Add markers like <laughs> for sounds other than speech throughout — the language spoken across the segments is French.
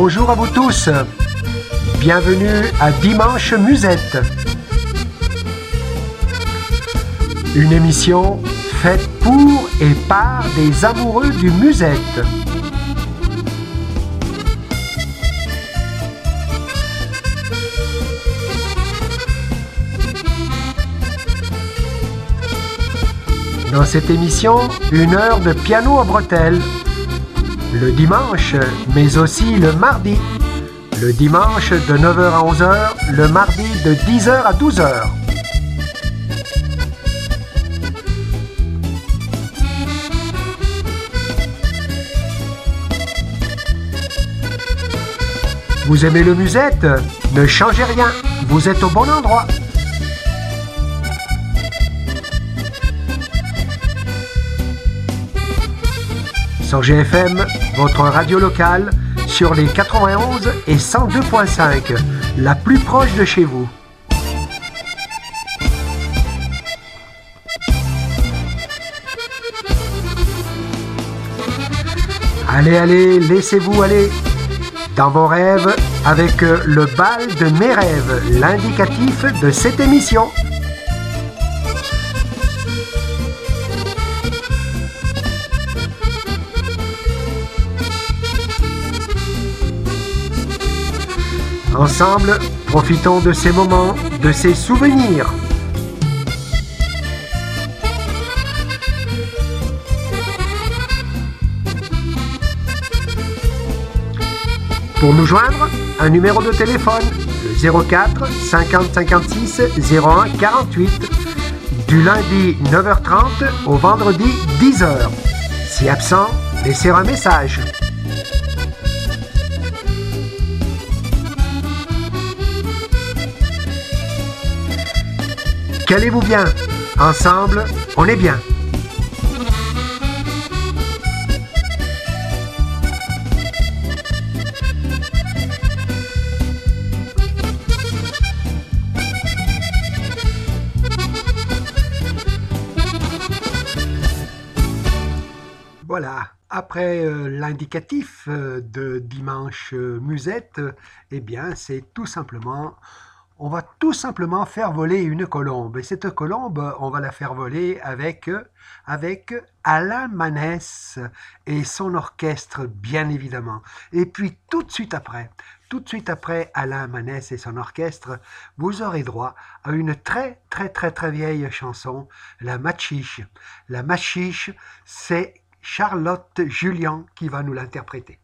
Bonjour à vous tous. Bienvenue à Dimanche Musette. Une émission faite pour et par des amoureux du musette. Dans cette émission, une heure de piano à bretelles. Le dimanche, mais aussi le mardi. Le dimanche de 9h à 11h, le mardi de 10h à 12h. Vous aimez le musette? Ne changez rien, vous êtes au bon endroit. Sur GFM, votre radio locale, sur les 91 et 102.5, la plus proche de chez vous. Allez, allez, laissez-vous aller dans vos rêves avec le bal de mes rêves, l'indicatif de cette émission. Ensemble, profitons de ces moments, de ces souvenirs. Pour nous joindre, un numéro de téléphone, le 04 50 56 01 48, du lundi 9h30 au vendredi 10h. Si absent, laissez un message. Qu'allez-vous bien Ensemble, on est bien. Voilà, après euh, l'indicatif euh, de dimanche euh, musette, eh bien c'est tout simplement on va tout simplement faire voler une colombe. Et cette colombe, on va la faire voler avec, avec Alain Manès et son orchestre, bien évidemment. Et puis tout de suite après, tout de suite après Alain Manès et son orchestre, vous aurez droit à une très très très très vieille chanson, La Machiche. La Machiche, c'est Charlotte Julien qui va nous l'interpréter.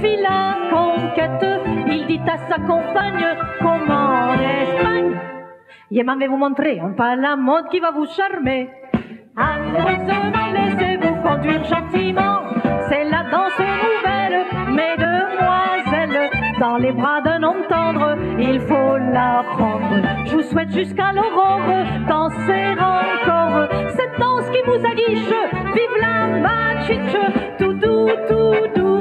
Fit la conquête. Il dit à sa compagne comment en Espagne. Et m'avez vous montrer un pas la mode qui va vous charmer. Amoureusement, laissez-vous conduire gentiment. C'est la danse nouvelle, mesdemoiselles. Dans les bras d'un homme tendre, il faut la prendre. Je vous souhaite jusqu'à l'aurore danser encore. Cette danse qui vous aguiche, vive la machiche. Tout doux, tout doux,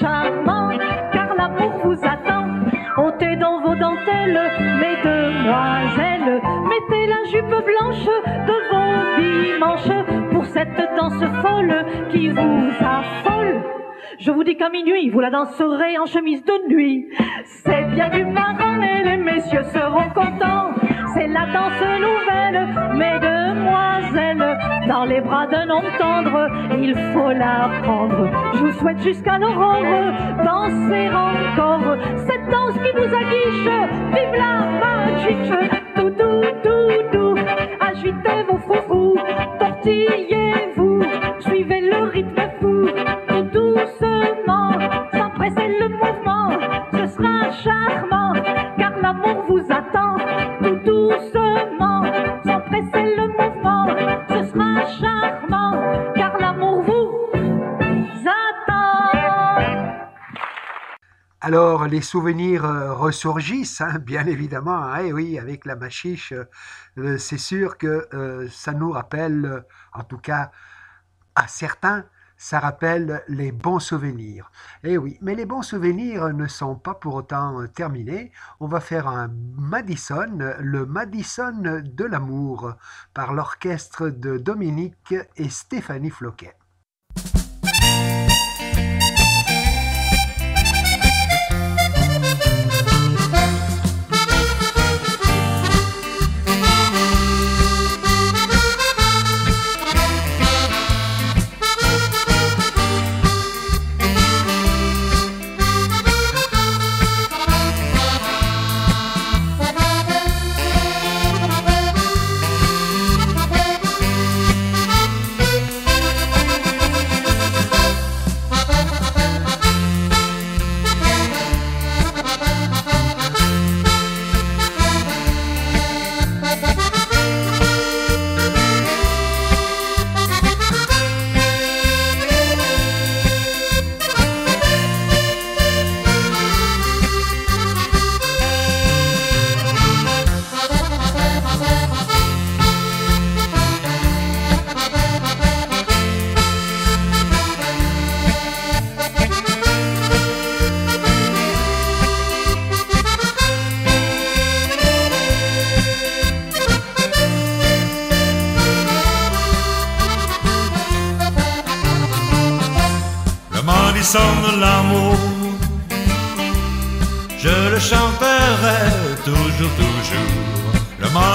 charmant, car l'amour vous attend. Ôtez dans vos dentelles, mesdemoiselles, mettez la jupe blanche de vos dimanches pour cette danse folle qui vous affole. Je vous dis qu'à minuit, vous la danserez en chemise de nuit. C'est bien du marrant et les messieurs seront contents. C'est la danse nouvelle, mesdemoiselles. Dans les bras d'un homme tendre, il faut la prendre. Je vous souhaite jusqu'à l'aurore danser encore. Cette danse qui vous aguiche, vive la magique. Tout doux, tout doux, agitez vos foufous, tortillez-vous, suivez le rythme fou. Doucement, sans presser le mouvement, ce sera charmant, car l'amour vous attend. Tout doucement, sans presser le mouvement, ce sera charmant, car l'amour vous attend. Alors, les souvenirs euh, ressurgissent, hein, bien évidemment. hein, oui, avec la machiche, euh, c'est sûr que euh, ça nous rappelle, euh, en tout cas à certains, ça rappelle les bons souvenirs. Eh oui, mais les bons souvenirs ne sont pas pour autant terminés. On va faire un Madison, le Madison de l'amour, par l'orchestre de Dominique et Stéphanie Floquet.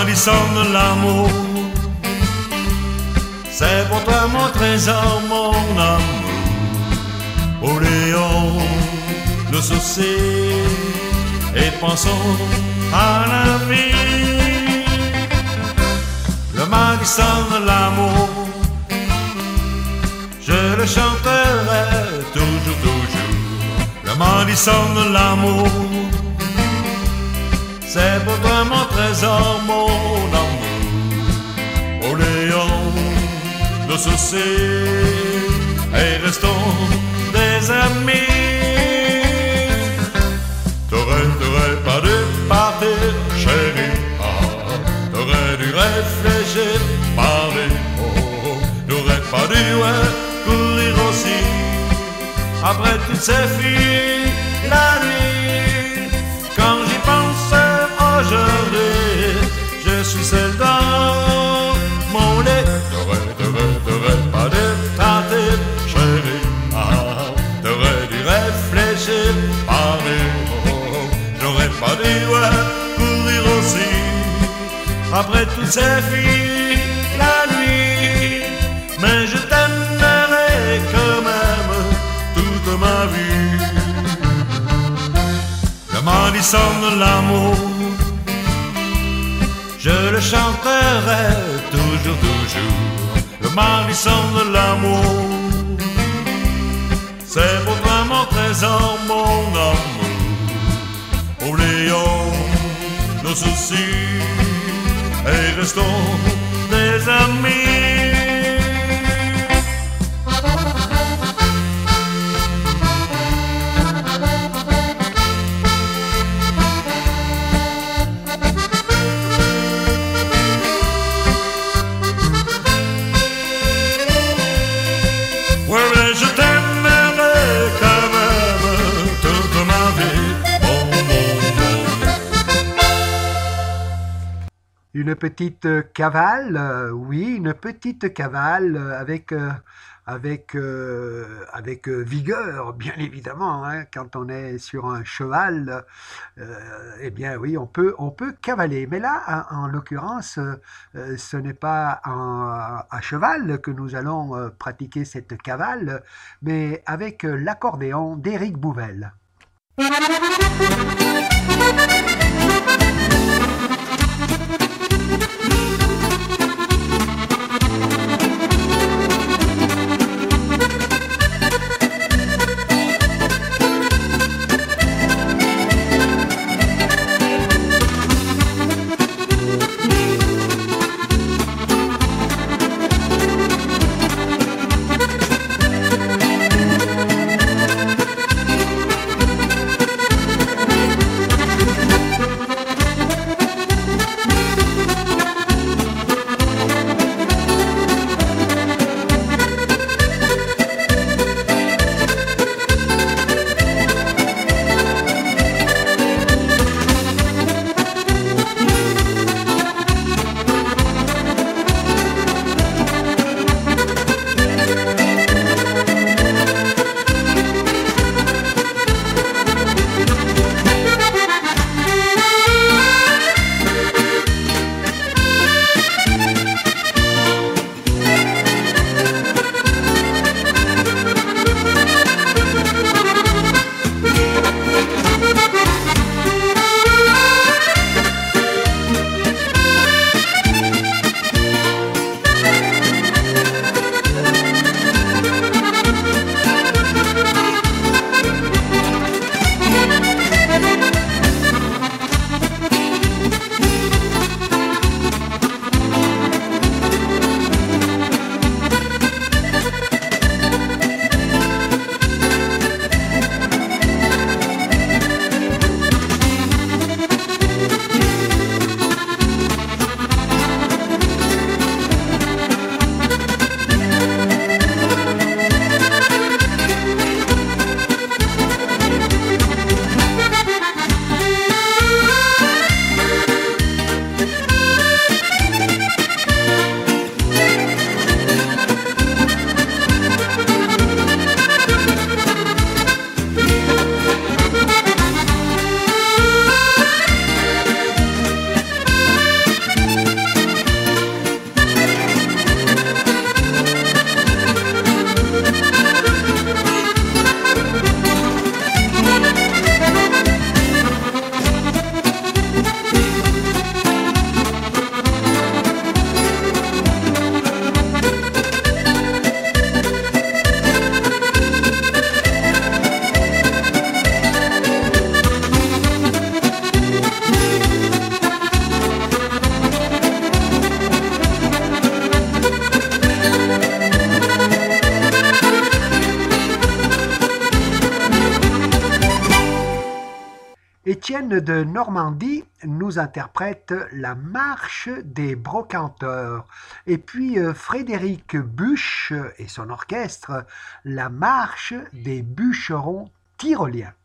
Le Madison de l'amour, c'est pour toi mon trésor, mon amour. Oublions nos soucis et pensons à la vie. Le Madison de l'amour. Je le chanterai toujours, toujours. Le Madison de l'amour. C'est pour toi mon trésor. mon amour. Oublions nos soucis et restons des amis. T'aurais, t'aurais pas dû partir, chérie. T'aurais dû réfléchir, parler. Oh, t'aurais pas dû courir aussi. Après toutes ces filles, la nuit, Après toutes ces filles, la nuit, mais je t'aimerai quand même toute ma vie. Le maudissant de l'amour, je le chanterai toujours, toujours. Le maudissant de l'amour, c'est pour toi mon trésor, mon amour. Oublions nos soucis et restons des amis. Une petite euh, cavale, euh, oui, une petite cavale euh, avec, avec, avec vigueur, bien évidemment. hein. Quand on est sur un cheval, eh bien oui, on peut, on peut cavaler. Mais là, en, en l'occurrence, ce n'est pas à cheval que nous allons pratiquer cette cavale, mais avec l'accordéon d'Éric Bouvel. Normandie nous interprète La marche des brocanteurs. Et puis euh, Frédéric Buche et son orchestre La marche des bûcherons tyroliens.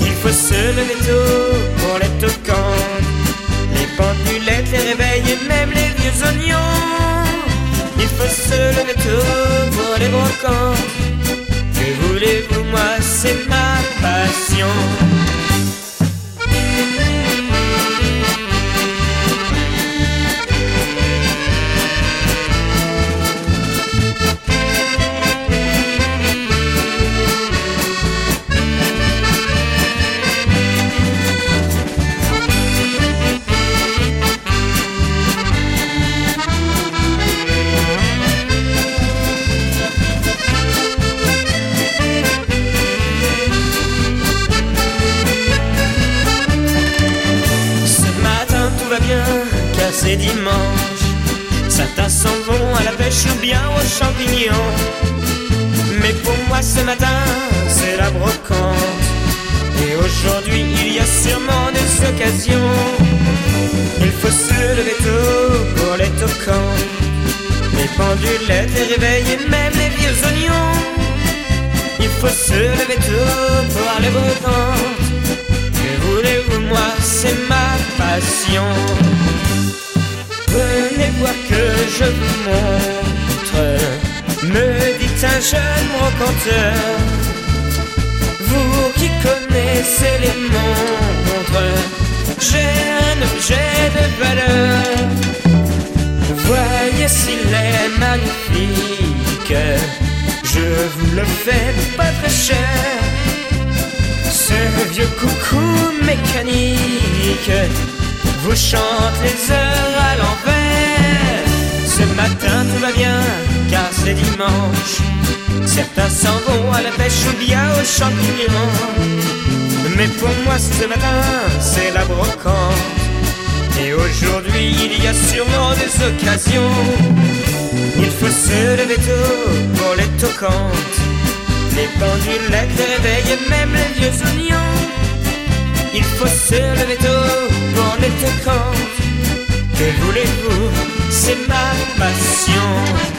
il faut se lever. vous chante les heures à l'envers. Ce matin tout va bien, car c'est dimanche. Certains s'en vont à la pêche ou bien aux champignons. Mais pour moi ce matin, c'est la brocante. Et aujourd'hui, il y a sûrement des occasions. Il faut se lever tôt pour les toquantes. Les pendules, les réveils et même les vieux oignons. Il faut se lever tôt pour les te Que voulez-vous? C'est ma passion.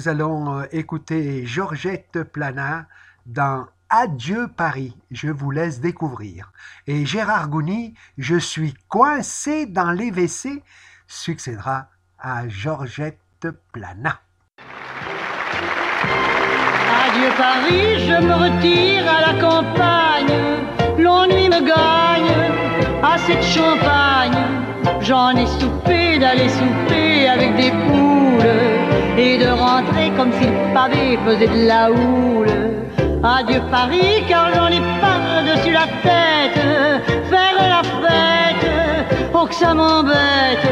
Nous allons euh, écouter Georgette Plana dans Adieu Paris. Je vous laisse découvrir. Et Gérard Gouny, Je suis coincé dans les WC, succédera à Georgette Plana. Adieu Paris, je me retire à la campagne. L'ennui me gagne, assez de champagne. J'en ai soupé d'aller souper avec des poules et de rentrer comme si le pavé faisait de la houle. Adieu Paris, car j'en ai pas dessus la tête. Faire la fête, oh que ça m'embête.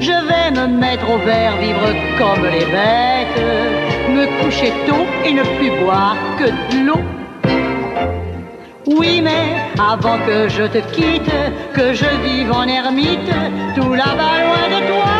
Je vais me mettre au vert, vivre comme les bêtes. Me coucher tôt et ne plus boire que de l'eau. Oui, mais avant que je te quitte, que je vive en ermite, tout là-bas loin de toi,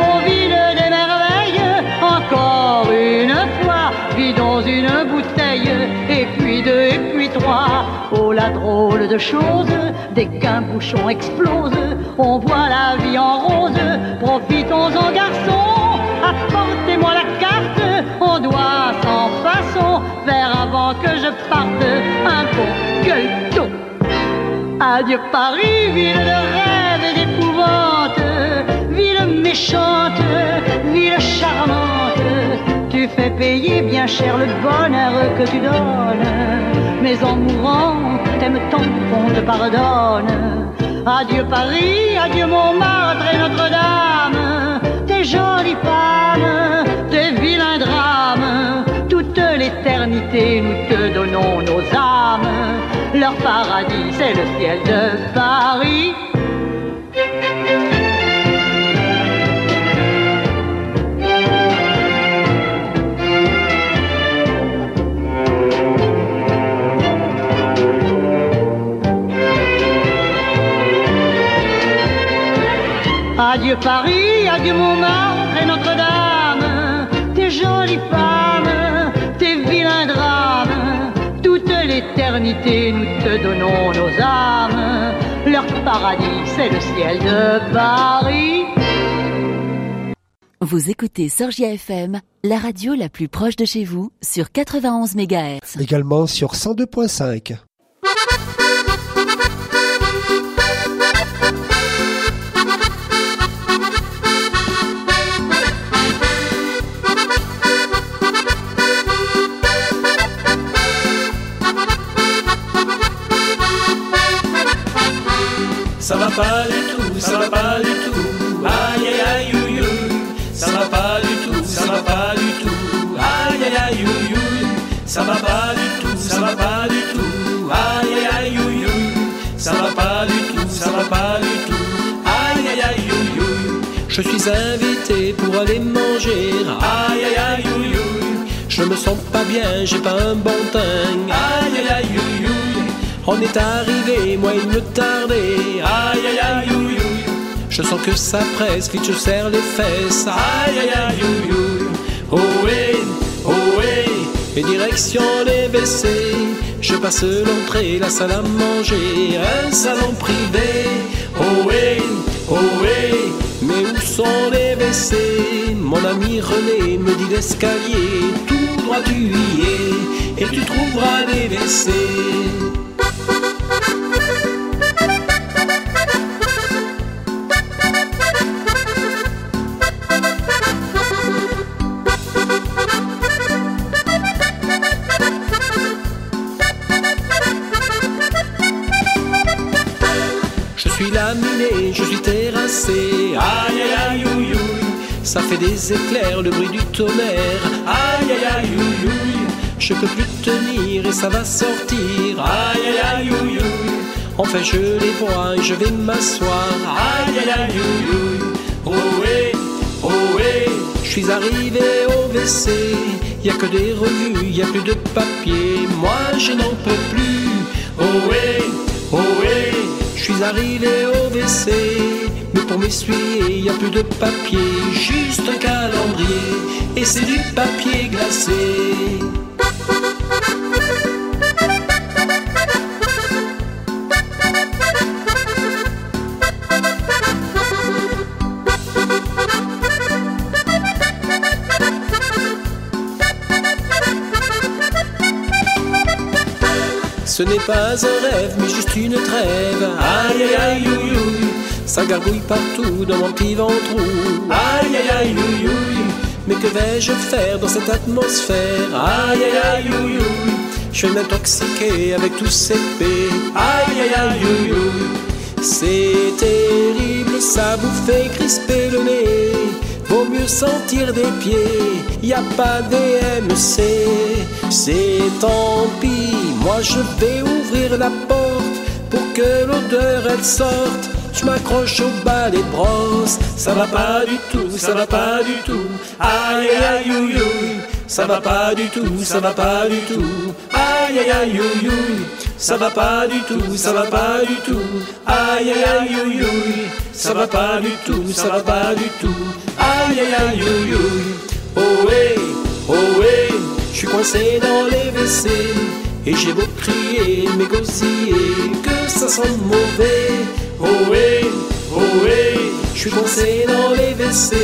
aux villes des merveilles, encore une fois, vidons une bouteille, et puis deux, et puis trois. Oh, la drôle de chose, dès qu'un bouchon explose, on voit la vie en rose, profitons-en garçons, apportez-moi la carte, on doit sans façon faire avant que je parte un bon Adieu Paris, ville de rêve et d'épouvante, ville méchante, ville charmante. Tu fais payer bien cher le bonheur que tu donnes, mais en mourant, t'aimes tant qu'on te pardonne. Adieu Paris, adieu Montmartre et Notre-Dame, tes jolies femmes, tes vilains drames, toute l'éternité nous te donnons nos âmes. Leur paradis, c'est le ciel de Paris. Adieu Paris, adieu Montmartre et Notre-Dame, tes jolies femmes, l'éternité nous te donnons nos âmes. Leur paradis, c'est le ciel de Paris. Vous écoutez Sorgia FM, la radio la plus proche de chez vous, sur 91 MHz. Également sur 102.5. Ça va pas du tout, ça va pas du tout. Aïe aïe aïe ouïe. Ça va pas du tout, ça va pas du tout. Aïe aïe aïe ouïe. Ça va pas du tout, ça va pas du tout. Aïe aïe aïe. Ça va pas du tout, ça va pas du tout. Aïe aïe aïe. Je suis invité pour aller manger. Aïe aïe aïe ouïe. Je me sens pas bien, j'ai pas un bon teint. Aïe aïe aïe. On est arrivé, moi il me tardait. Aïe aïe aïe ouïe, ouïe. Je sens que ça presse, vite je serre les fesses. Aïe aïe aïe ouïe. Oh ouais, oh ouais. Et direction les WC. Je passe l'entrée, la salle à manger, un salon privé. Oh ouais, oh ouais. Mais où sont les WC? Mon ami René me dit l'escalier, tout droit tu y es, et tu trouveras les WC. Je suis terrassé. Aïe aïe aïe ouïe. Ça fait des éclairs, le bruit du tonnerre. Aïe aïe aïe ouïe ouïe. Je peux plus tenir et ça va sortir. Aïe aïe aïe ouïe ouïe. Enfin je les vois et je vais m'asseoir. Aïe aïe aïe ouïe ouïe. Oh ouais, oh ouais. Je suis arrivé au WC. Y a que des revues, y a plus de papier. Moi je n'en peux plus. Oh oh ouais. Je suis arrivé au WC, mais pour m'essuyer, y a plus de papier, juste un calendrier, et c'est du papier glacé. Pas un rêve, mais juste une trêve. Aïe aïe aïe ouïe ouïe, ça gargouille partout dans mon petit ventre. Aïe aïe aïe ouïe mais que vais-je faire dans cette atmosphère? Aïe aïe aïe ouïe je vais m'intoxiquer avec tous ces paix. Aïe aïe aïe ouïe ouïe, c'est terrible, ça vous fait crisper le nez. Vaut mieux sentir des pieds, y a pas DMC. C'est tant pis, moi je vais ouvrir la porte pour que l'odeur elle sorte. Je m'accroche au balai de brosse, ça va pas du tout, ça va pas du tout. Aïe aïe aïe ça va pas du tout, ça va pas du tout. Aïe aïe aïe ouïe ouïe, ça va pas du tout, ça va pas du tout. Aïe aïe aïe ouïe ouïe, ça va pas du tout, ça va pas du tout. Aïe aïe aïe ouïe ouïe, oh hey, oh hey, je suis coincé dans les WC et j'ai beau crier, m'égosiller, que ça sent mauvais. Oh hey, oh hey, je suis coincé dans les WC,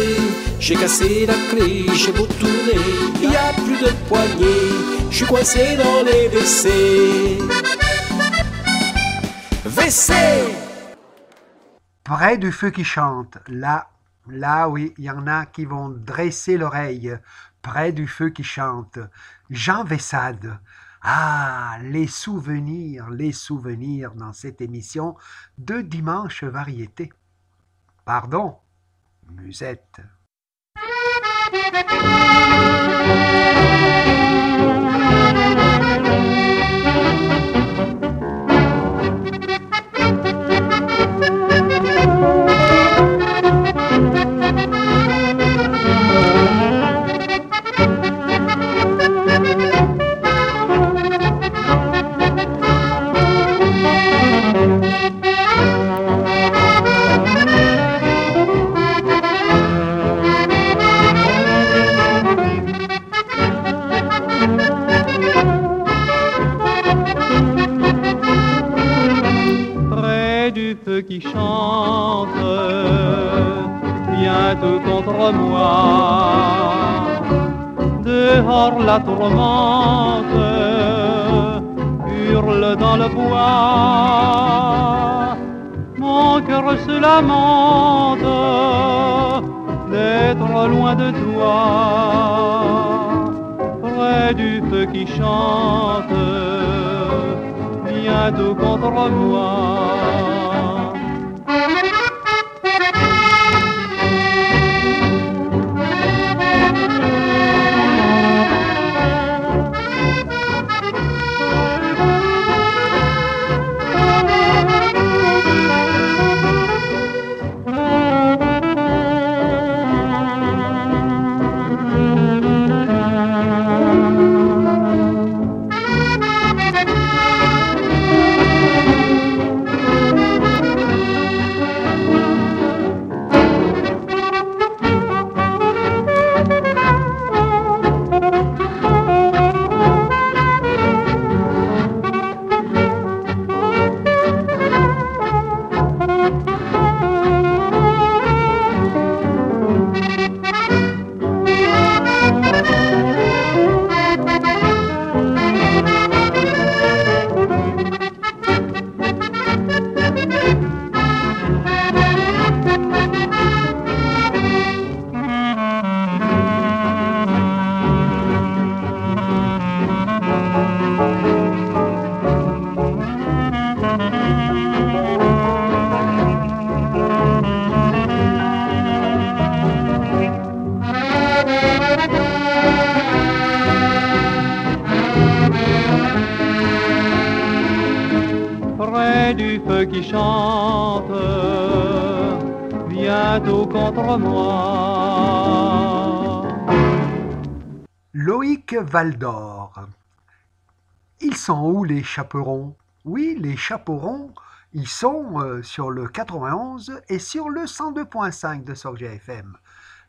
j'ai cassé la clé, j'ai beau tourner, y a plus de poignée, je suis coincé dans les WC. WC Près du feu qui chante, là, là oui, il y en a qui vont dresser l'oreille. Près du feu qui chante, Jean Vessade. Ah, les souvenirs, les souvenirs dans cette émission de Dimanche Variété. Pardon, musette. Loïc Valdor. Ils sont où les chaperons? Oui, les chaperons, ils sont euh, sur le 91 et sur le 102.5 de Sorgia FM,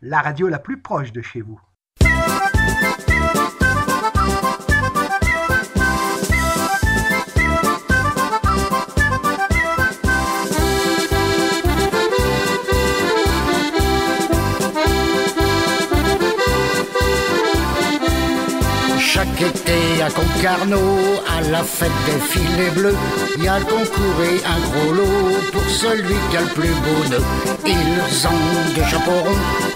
la radio la plus proche de chez vous. Chaque à Concarneau, à la fête des filets bleus. Il y a le concours et un gros lot pour celui qui a le plus beau nœud. Ils ont des chapeaux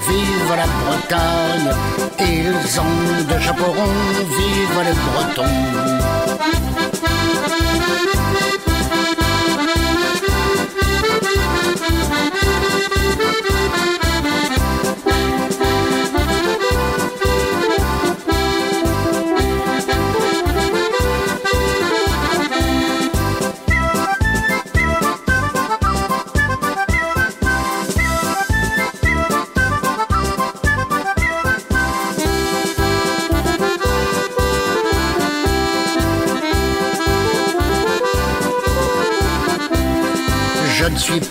vive la Bretagne. Ils ont des chapeaux vive les Bretons.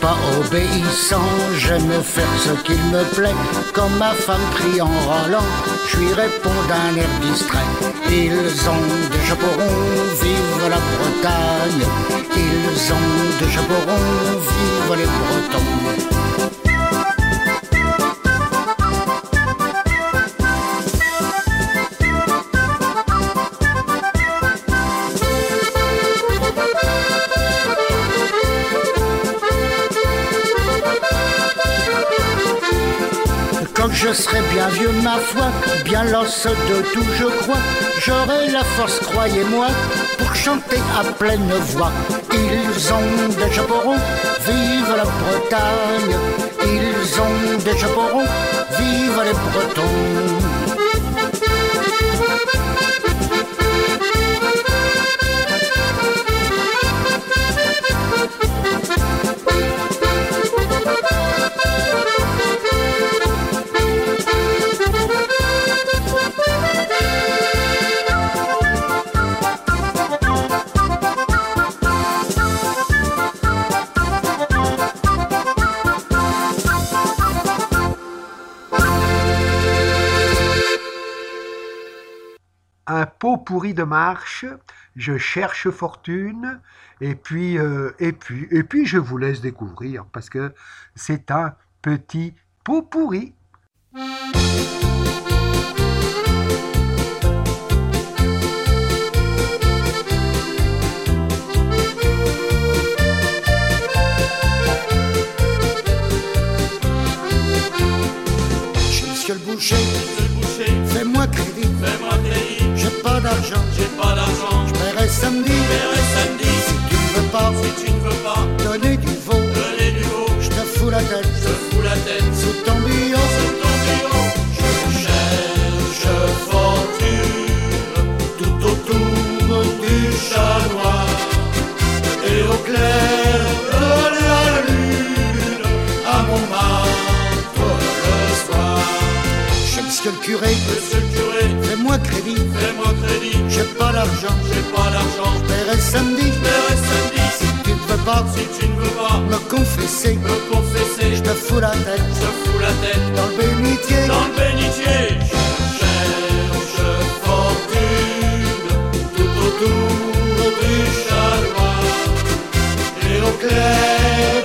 Pas obéissant, j'aime faire ce qu'il me plaît. Comme ma femme crie en râlant, je lui réponds d'un air distrait. Ils ont des chapeaux ronds, vive la Bretagne. Ils ont des chapeaux ronds, vive les Bretons. Je serai bien vieux, ma foi, bien l'os de tout, je crois, j'aurai la force, croyez-moi, pour chanter à pleine voix. Ils ont des chapeaux ronds, vive la Bretagne. Ils ont des chapeaux ronds, vive les Bretons. Un pot pourri de marche, je cherche fortune, et puis, euh, et puis, et puis je vous laisse découvrir parce que c'est un petit pot pourri. Chez Monsieur le boucher, fais-moi crédit, j'ai pas d'argent, J'ai pas d'argent, je paierai samedi. samedi, Si tu ne veux pas. Tu ne veux pas. Donner du veau, donner du haut, je te fous la tête. Je fous la tête. Sous ton billon. ton bureau. Je cherche fortune. Tout autour du chat Monsieur le curé, Monsieur le curé, fais-moi crédit, fais-moi crédit, j'ai pas d'argent, j'ai pas d'argent, je paierai samedi. paierai samedi. Si tu ne veux pas. Si tu ne veux pas. Me confesser, me confesser, je te fous la tête. Je fous la tête. Dans le bénitier. dans le bénitier. Je cherche fortune tout autour du chat noir et au clair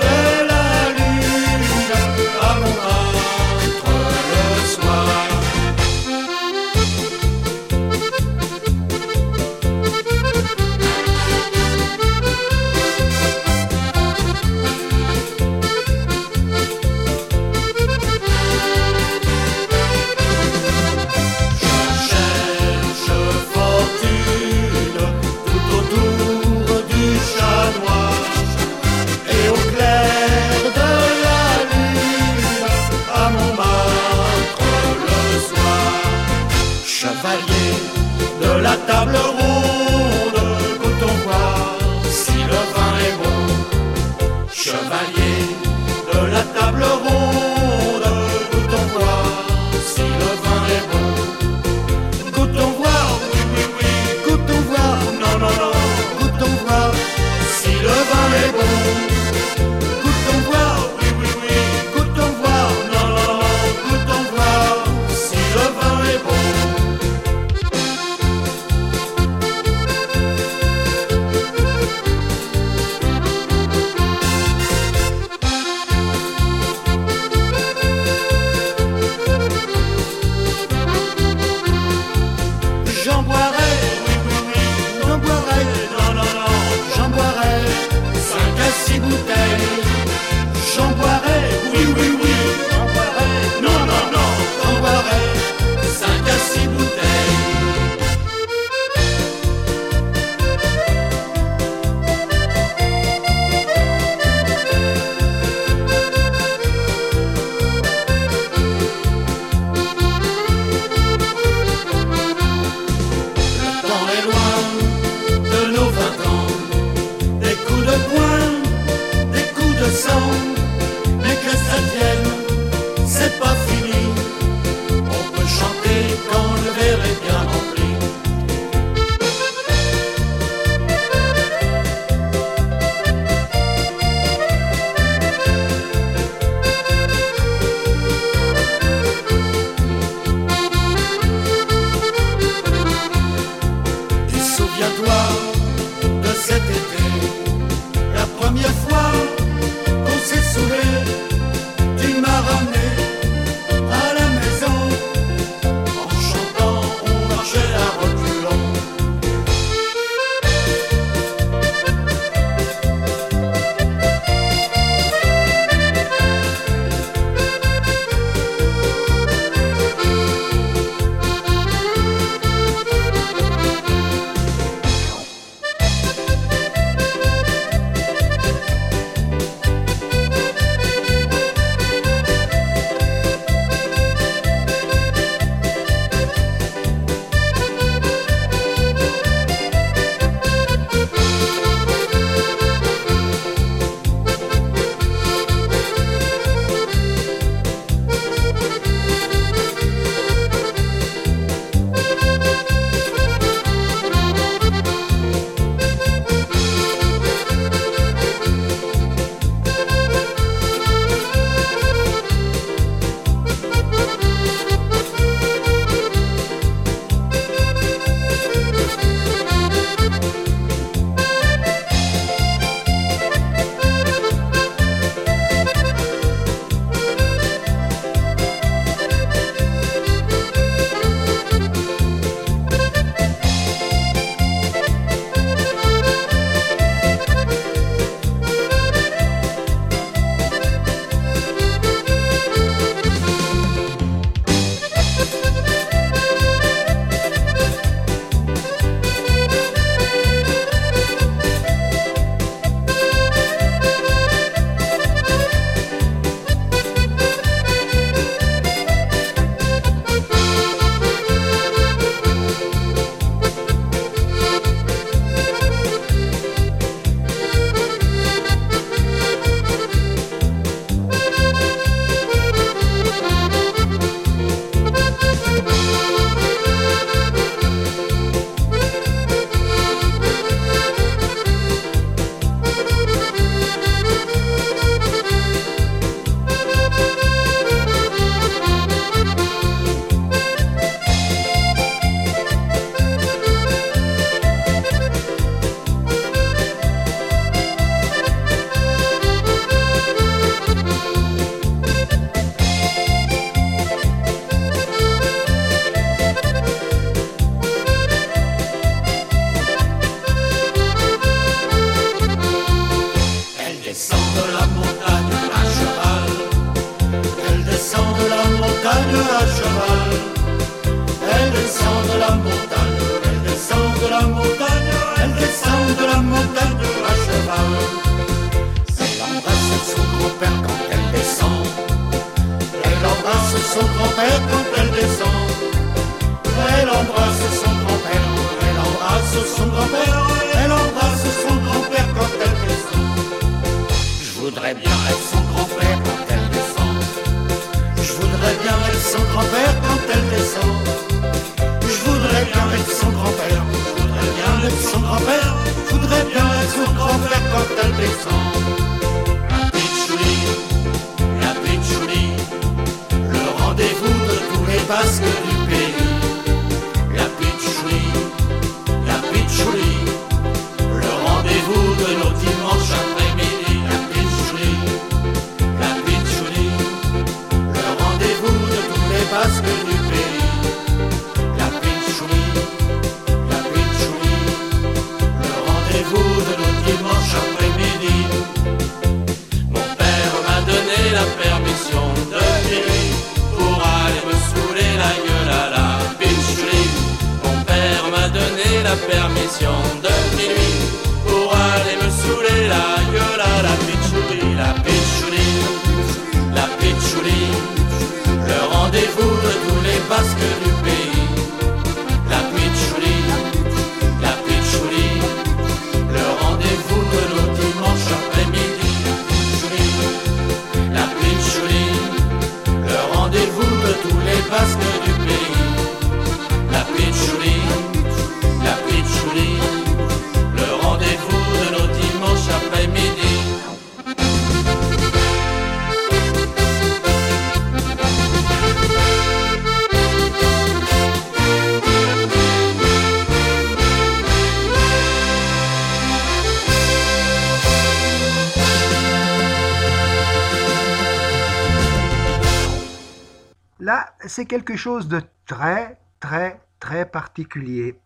c'est quelque chose de très, très, très particulier.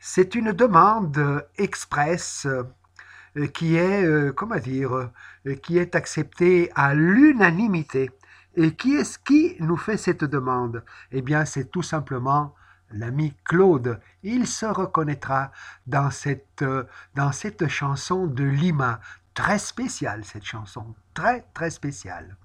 C'est une demande expresse euh, qui est, euh, comment dire, euh, qui est acceptée à l'unanimité. Et qui est-ce qui nous fait cette demande? Eh bien, c'est tout simplement l'ami Claude. Il se reconnaîtra dans cette, dans cette chanson de Lima. Très spéciale cette chanson, très très spéciale.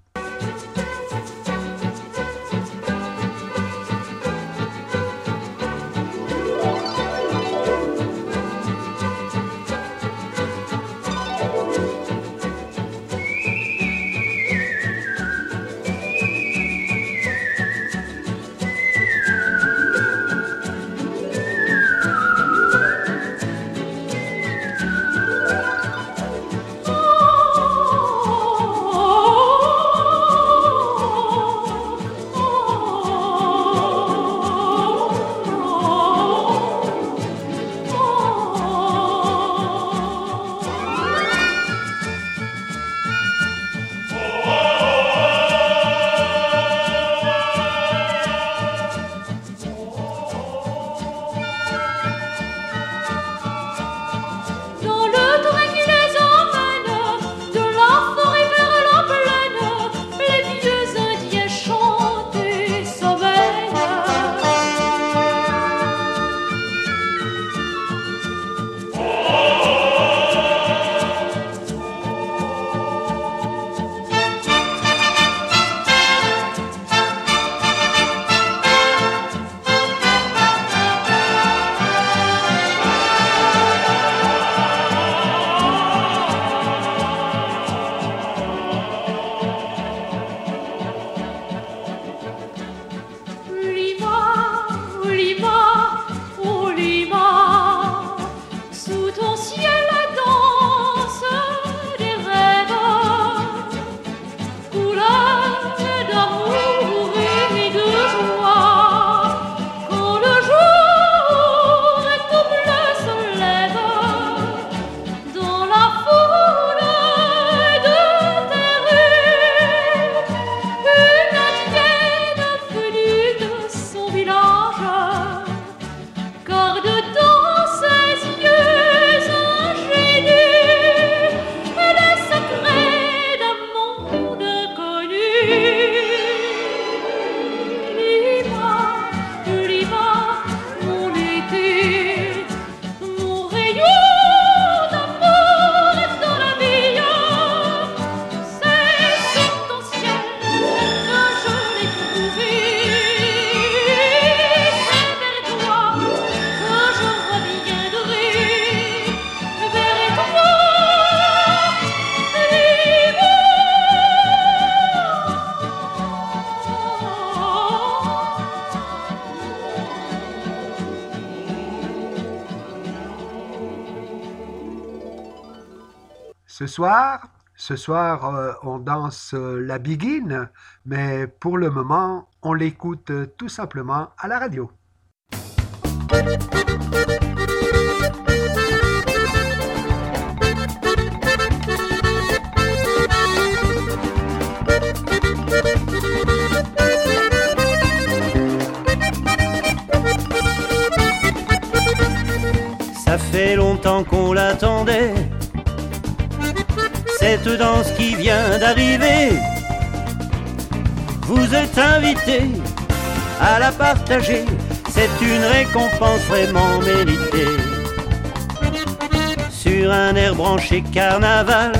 Ce soir, euh, on danse euh, la biguine, mais pour le moment, on l'écoute euh, tout simplement à la radio. Ça fait longtemps qu'on l'attendait, cette danse qui vient d'arriver. Vous êtes invités à la partager, c'est une récompense vraiment méritée. Sur un air branché carnaval,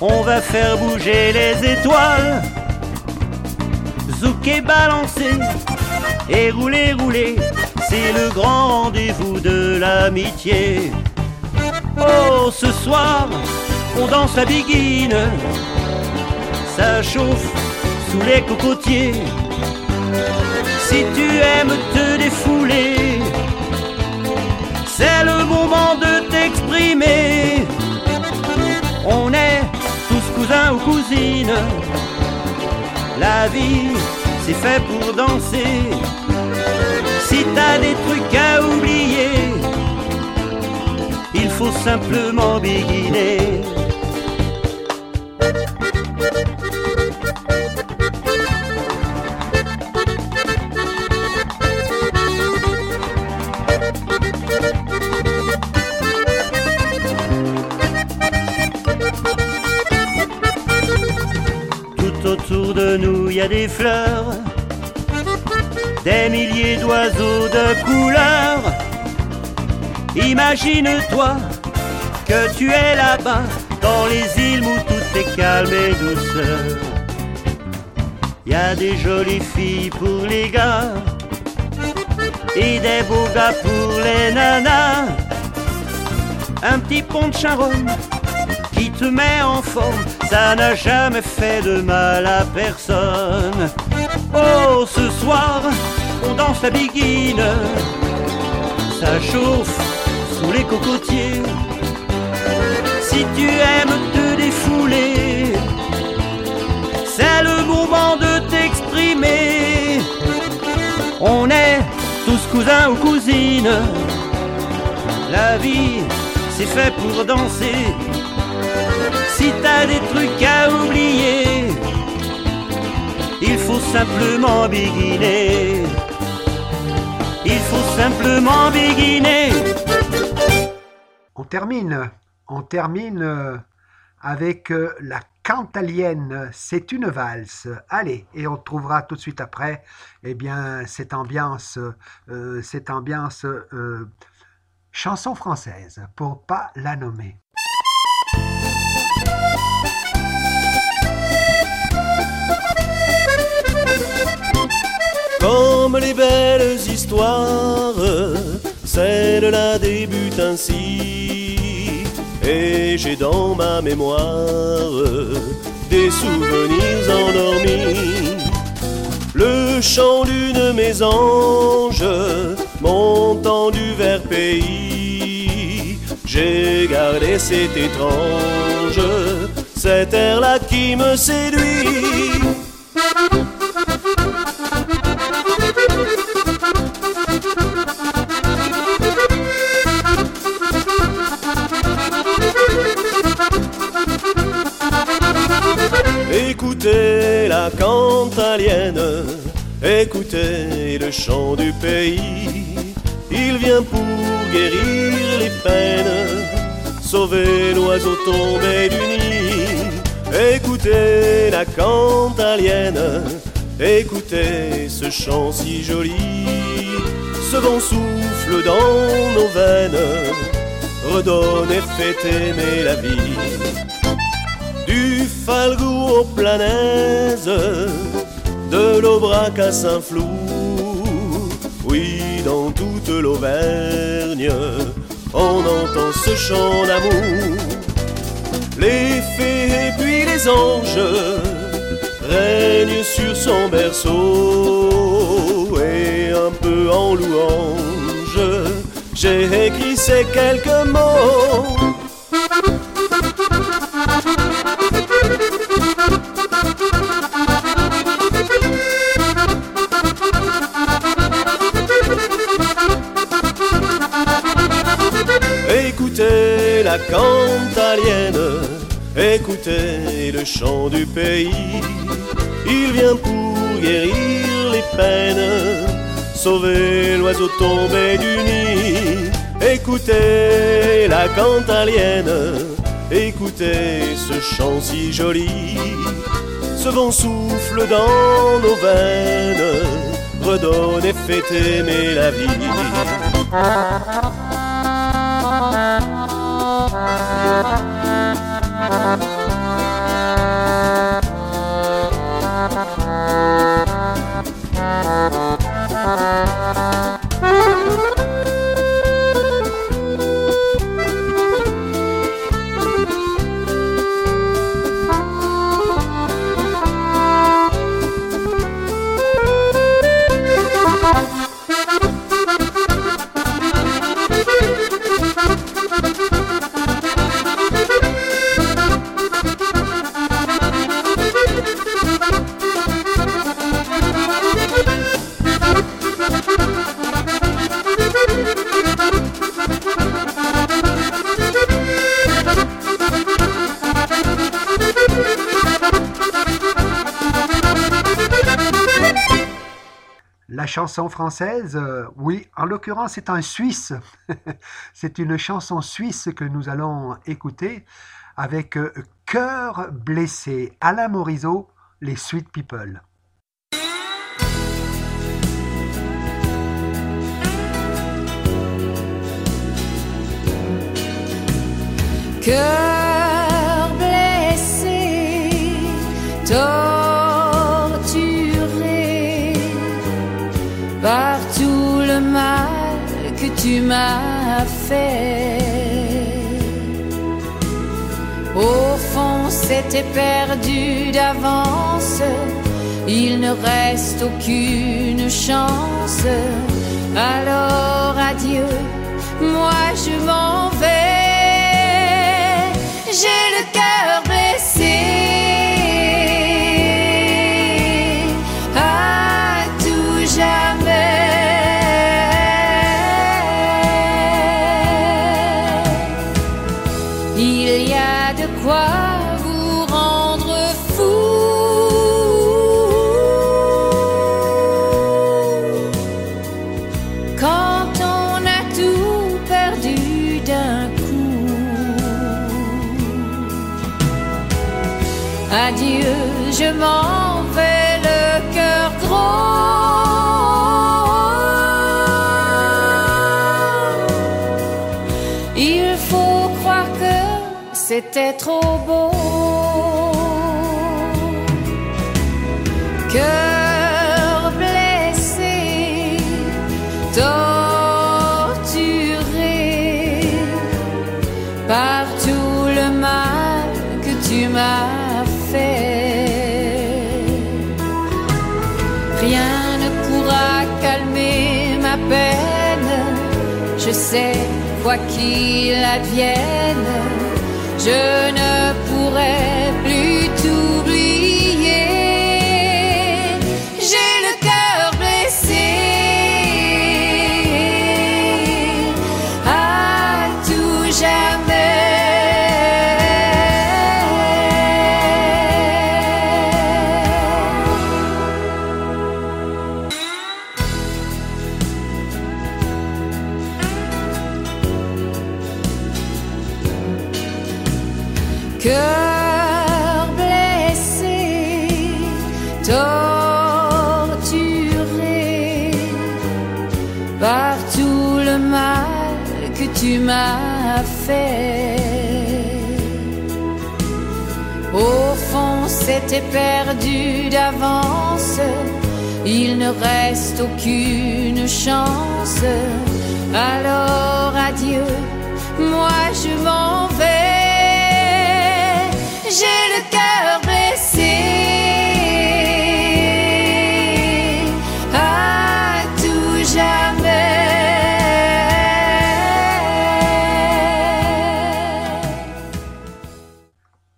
on va faire bouger les étoiles. Zouk et balancer et rouler, rouler, c'est le grand rendez-vous de l'amitié. Oh, ce soir, on danse la biguine, ça chauffe sous les cocotiers. Si tu aimes te défouler, c'est le moment de t'exprimer. On est tous cousins ou cousines, la vie c'est fait pour danser. Si t'as des trucs à oublier, faut simplement biguiner. Tout autour de nous, y a des fleurs, des milliers d'oiseaux de couleurs. Imagine-toi que tu es là-bas, dans les îles où tout est calme et douceur. Y a des jolies filles pour les gars, et des beaux gars pour les nanas. Un petit pont de charonne qui te met en forme, ça n'a jamais fait de mal à personne. Oh, ce soir, on danse la biguine, ça chauffe les cocotiers. Si tu aimes te défouler, c'est le moment de t'exprimer. On est tous cousins ou cousines, la vie c'est fait pour danser. Si t'as des trucs à oublier, il faut simplement biguiner. Il faut simplement biguiner. On termine, on termine euh, avec euh, la cantalienne. C'est une valse. Allez, et on trouvera tout de suite après, eh bien, cette ambiance, euh, cette ambiance chanson française, pour pas la nommer. Comme les belles histoires, celle-là débute ainsi. Et j'ai dans ma mémoire des souvenirs endormis. Le chant d'une mésange montant du vert pays. J'ai gardé cet étrange, cet air-là qui me séduit. Écoutez la cantalienne, écoutez le chant du pays. Il vient pour guérir les peines, sauver l'oiseau tombé du nid. Écoutez la cantalienne, écoutez ce chant si joli. Ce vent souffle dans nos veines, redonne et fait aimer la vie du Falgou au Planaise, de l'Aubrac à Saint-Flou, oui, dans toute l'Auvergne, on entend ce chant d'amour. Les fées et puis les anges règnent sur son berceau, et un peu en louange, j'ai écrit ces quelques mots. Cantalienne, écoutez le chant du pays. Il vient pour guérir les peines, sauver l'oiseau tombé du nid. Écoutez la cantalienne, écoutez ce chant si joli. Ce vent souffle dans nos veines, redonne et fait aimer la vie. Française, euh, oui, en l'occurrence c'est un Suisse. <laughs> c'est une chanson suisse que nous allons écouter avec euh, Cœur blessé, Alain Morisot, les Sweet People. Tu m'as fait. Au fond, c'était perdu d'avance, il ne reste aucune chance. Alors adieu, moi je m'en vais. J'ai le cœur quoi qu'il advienne, je perdu d'avance, il ne reste aucune chance. Alors adieu, moi je m'en vais. J'ai le cœur blessé. À tout jamais.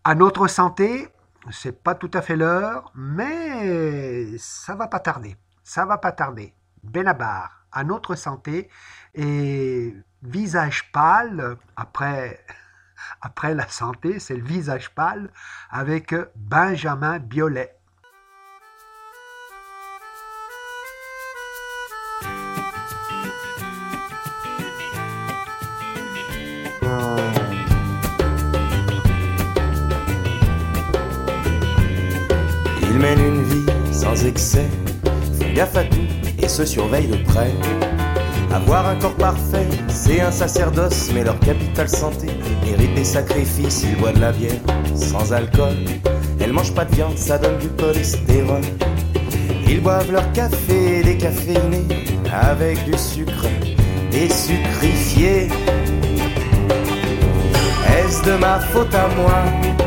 À notre santé, c'est pas tout à fait l'heure, mais ça va pas tarder. Ça va pas tarder. Benabar, à notre santé, et visage pâle, après <laughs> Après la santé, c'est le visage pâle avec Benjamin Biolay. Mène une vie sans excès, fait gaffe à tout et se surveille de près. Avoir un corps parfait, c'est un sacerdoce, mais leur capital santé mérite des sacrifices. Ils boivent de la bière sans alcool, elles mangent pas de viande, ça donne du cholestérol. Ils boivent leur café décaféiné avec du sucre et sucrifié. Est-ce de ma faute à moi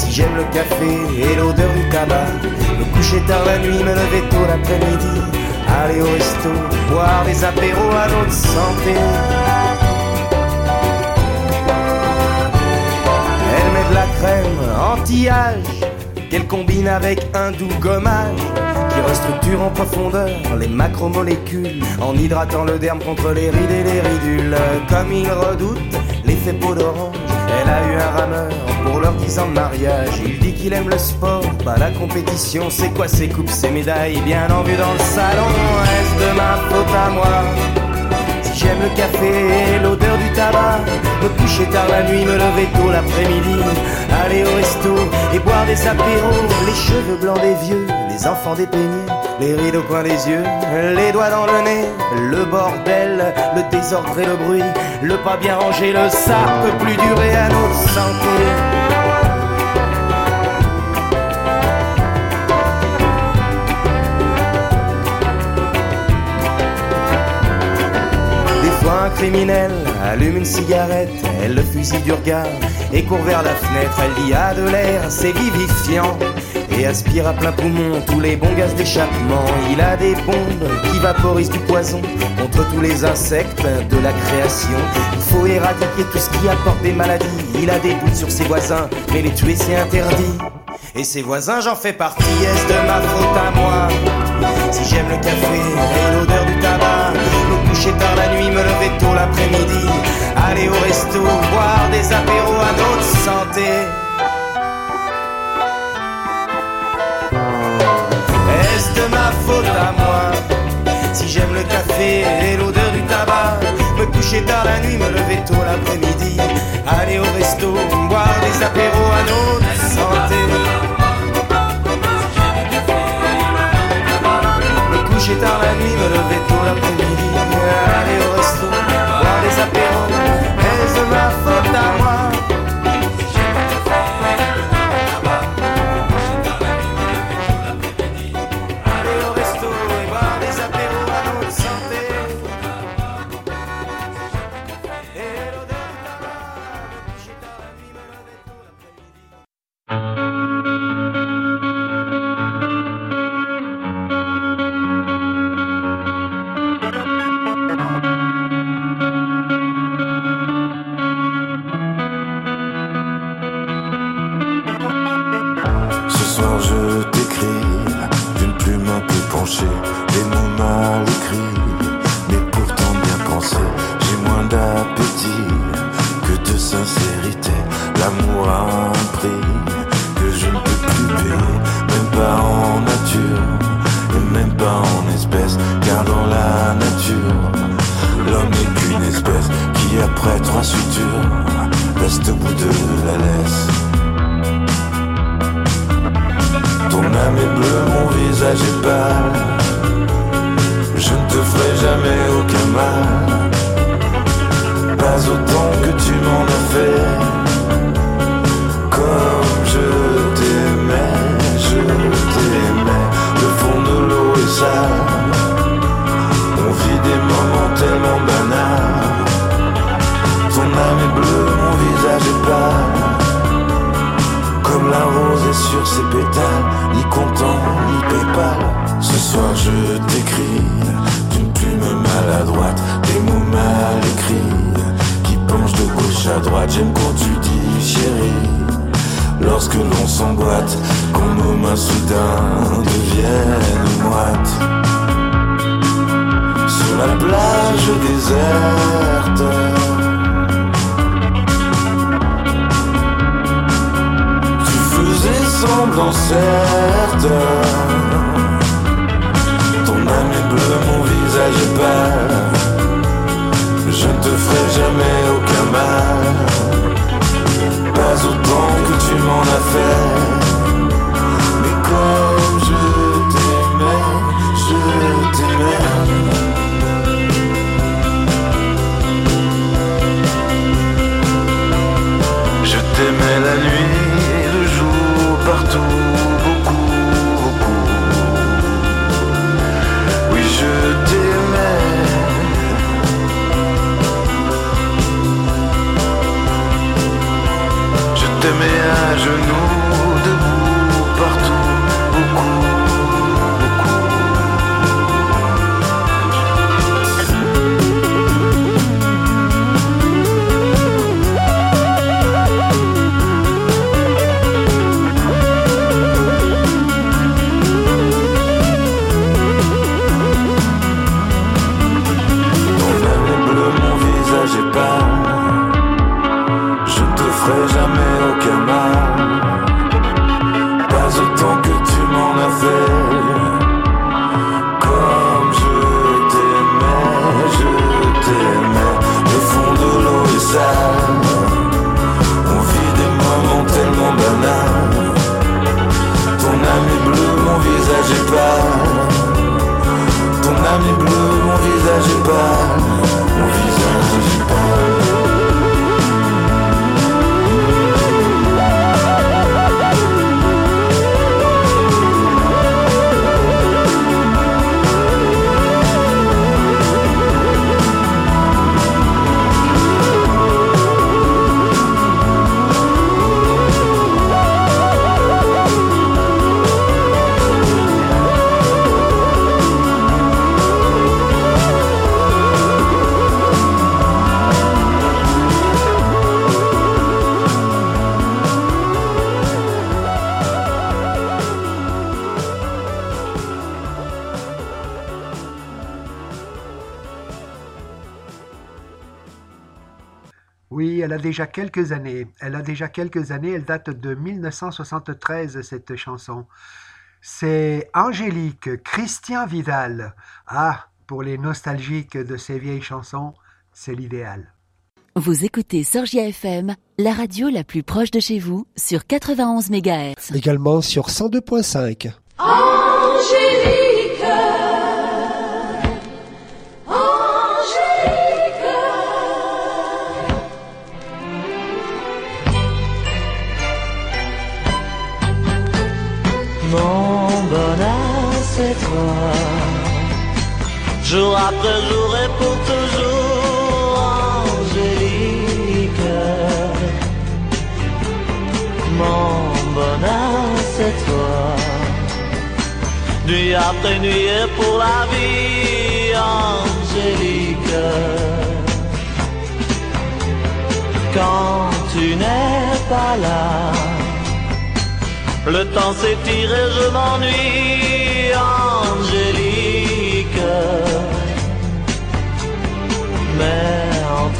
si j'aime le café et l'odeur du tabac Me coucher tard la nuit, me lever tôt l'après-midi Aller au resto, boire des apéros à notre santé. Elle met de la crème anti-âge Qu'elle combine avec un doux gommage Qui restructure en profondeur les macromolécules En hydratant le derme contre les rides et les ridules. Comme il redoute l'effet peau d'orange elle a eu un rameur pour leur 10 ans de mariage. Il dit qu'il aime le sport, pas la compétition. C'est quoi ses coupes, ses médailles, bien en vue dans le salon. Est-ce de ma faute à moi? Si j'aime le café et l'odeur du tabac, me coucher tard la nuit, me lever tôt l'après-midi, aller au resto et boire des apéros, les cheveux blancs des vieux, les enfants dépeignés les rides au coin des yeux, les doigts dans le nez, le bordel, le désordre et le bruit, le pas bien rangé, le ça peut plus durer à notre santé. Des fois un criminel allume une cigarette, elle le fusille du regard et court vers la fenêtre, elle dit à de l'air, c'est vivifiant et aspire à plein poumon tous les bons gaz d'échappement. Il a des bombes qui vaporisent du poison tous les insectes de la création. Il faut éradiquer tout ce qui apporte des maladies. Il a des doutes sur ses voisins, mais les tuer c'est interdit. Et ses voisins, j'en fais partie, est-ce de ma faute à moi? Si j'aime le café et l'odeur du tabac, me coucher tard la nuit, me lever tôt l'après-midi, aller au resto, boire des apéros à notre santé. Est-ce de ma faute à moi? Si j'aime le café et l'odeur du tabac Me coucher tard la nuit, me lever tôt l'après-midi Aller au resto, boire des apéros à notre santé. Me coucher tard la nuit, me lever tôt l'après-midi Aller au resto, boire des apéros déjà quelques années. Elle a déjà quelques années. Elle date de 1973, cette chanson. C'est Angélique, Christian Vidal. Ah, pour les nostalgiques de ces vieilles chansons, c'est l'idéal. Vous écoutez Sorgia FM, la radio la plus proche de chez vous, sur 91 MHz. Également sur 102.5. Angélique, Angélique. Après jour et pour toujours, Angélique. Mon bonheur, c'est toi. Nuit après nuit et pour la vie, Angélique. Quand tu n'es pas là. Le temps s'étire et je m'ennuie,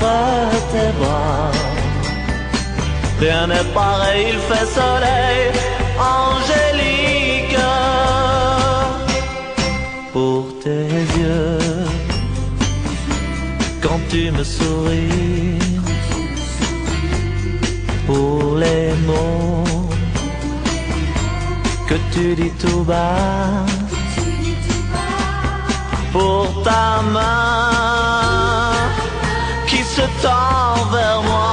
entre tes bras, rien n'est pareil, il fait soleil, Angélique. Pour tes yeux, quand tu me souris, pour les mots que tu dis tout bas. Pour ta main qui se tend vers moi.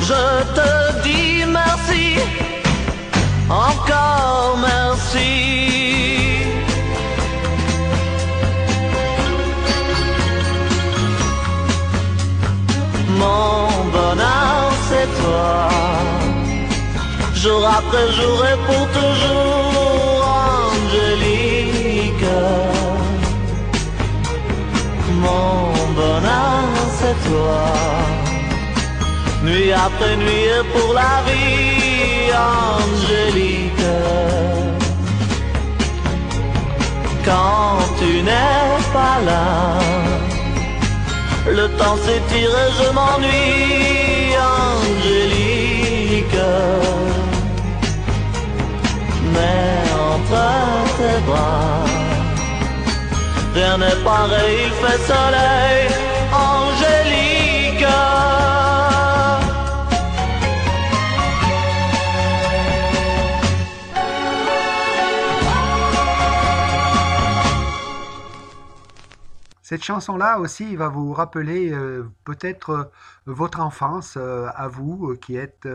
Je te dis merci, encore merci. Mon bonheur, c'est toi jour après jour et pour toujours, toi. Nuit après nuit et pour la vie, Angélique. Quand tu n'es pas là, le temps s'étire et je m'ennuie, Angélique. Mais entre tes bras, rien n'est pareil, il fait soleil. Cette chanson-là aussi va vous rappeler euh, peut-être euh, votre enfance euh, à vous qui êtes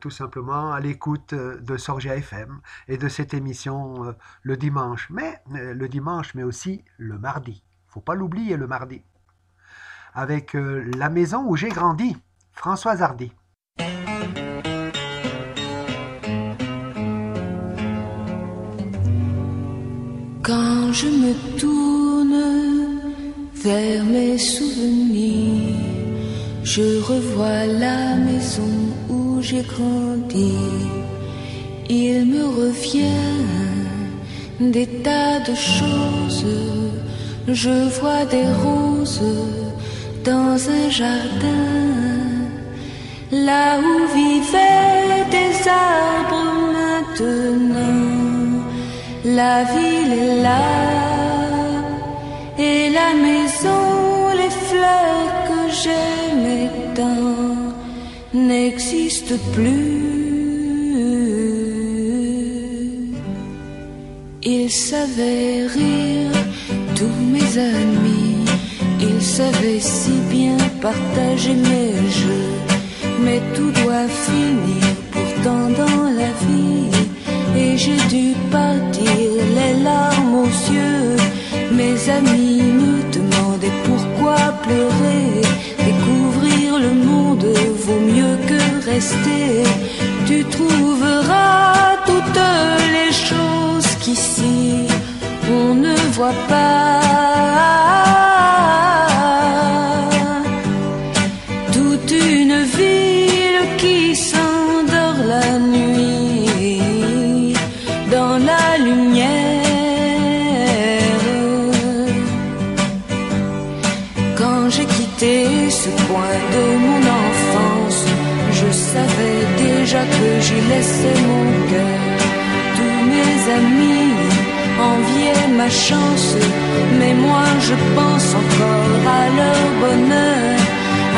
tout simplement à l'écoute de Sorgia FM et de cette émission le dimanche. Mais le dimanche, mais aussi le mardi. Faut pas l'oublier le mardi. Avec La maison où j'ai grandi, Françoise Hardy. Quand je me tourne mes souvenirs, je revois la maison où j'ai grandi. Il me revient des tas de choses. Je vois des roses dans un jardin, là où vivaient des arbres maintenant. La ville est là et la maison, les fleurs que j'aimais tant n'existent plus. Ils savaient rire, tous mes amis, ils savaient si bien partager mes jeux, mais tout doit finir pourtant dans la vie. Et j'ai dû partir les larmes aux yeux. Mes amis me demandaient pourquoi pleurer. Découvrir le monde vaut mieux que rester. Tu trouveras toutes les choses qu'ici on ne voit pas. Laissais mon cœur. Tous mes amis enviaient ma chance, mais moi je pense encore à leur bonheur,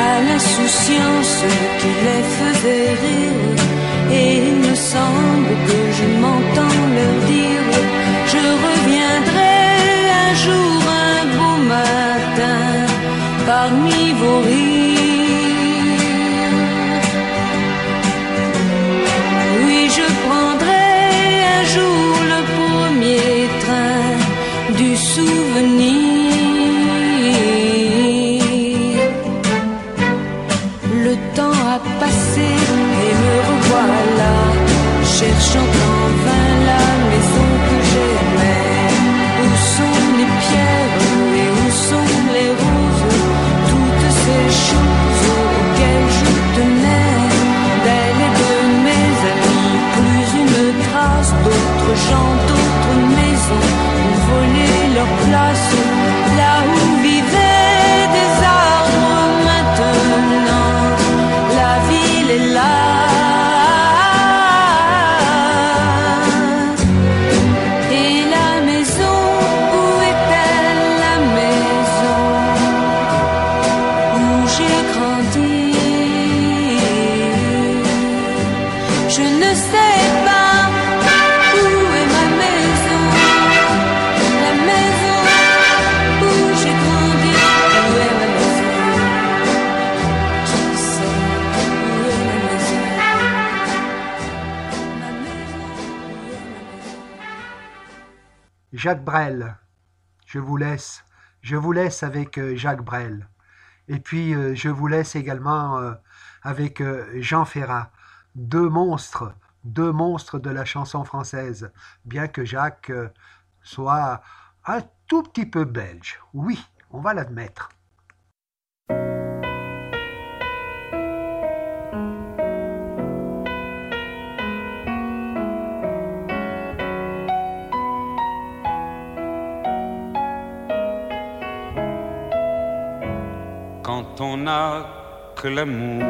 à l'insouciance qui les faisait rire. Et il me semble que je m'entends leur dire Je reviendrai un jour, un beau matin, parmi vos rires. Je vous laisse avec euh, Jacques Brel. Et puis, euh, je vous laisse également euh, avec Jean Ferrat. Deux monstres, deux monstres de la chanson française. Bien que Jacques soit un tout petit peu belge. Oui, on va l'admettre. Quand on n'a que l'amour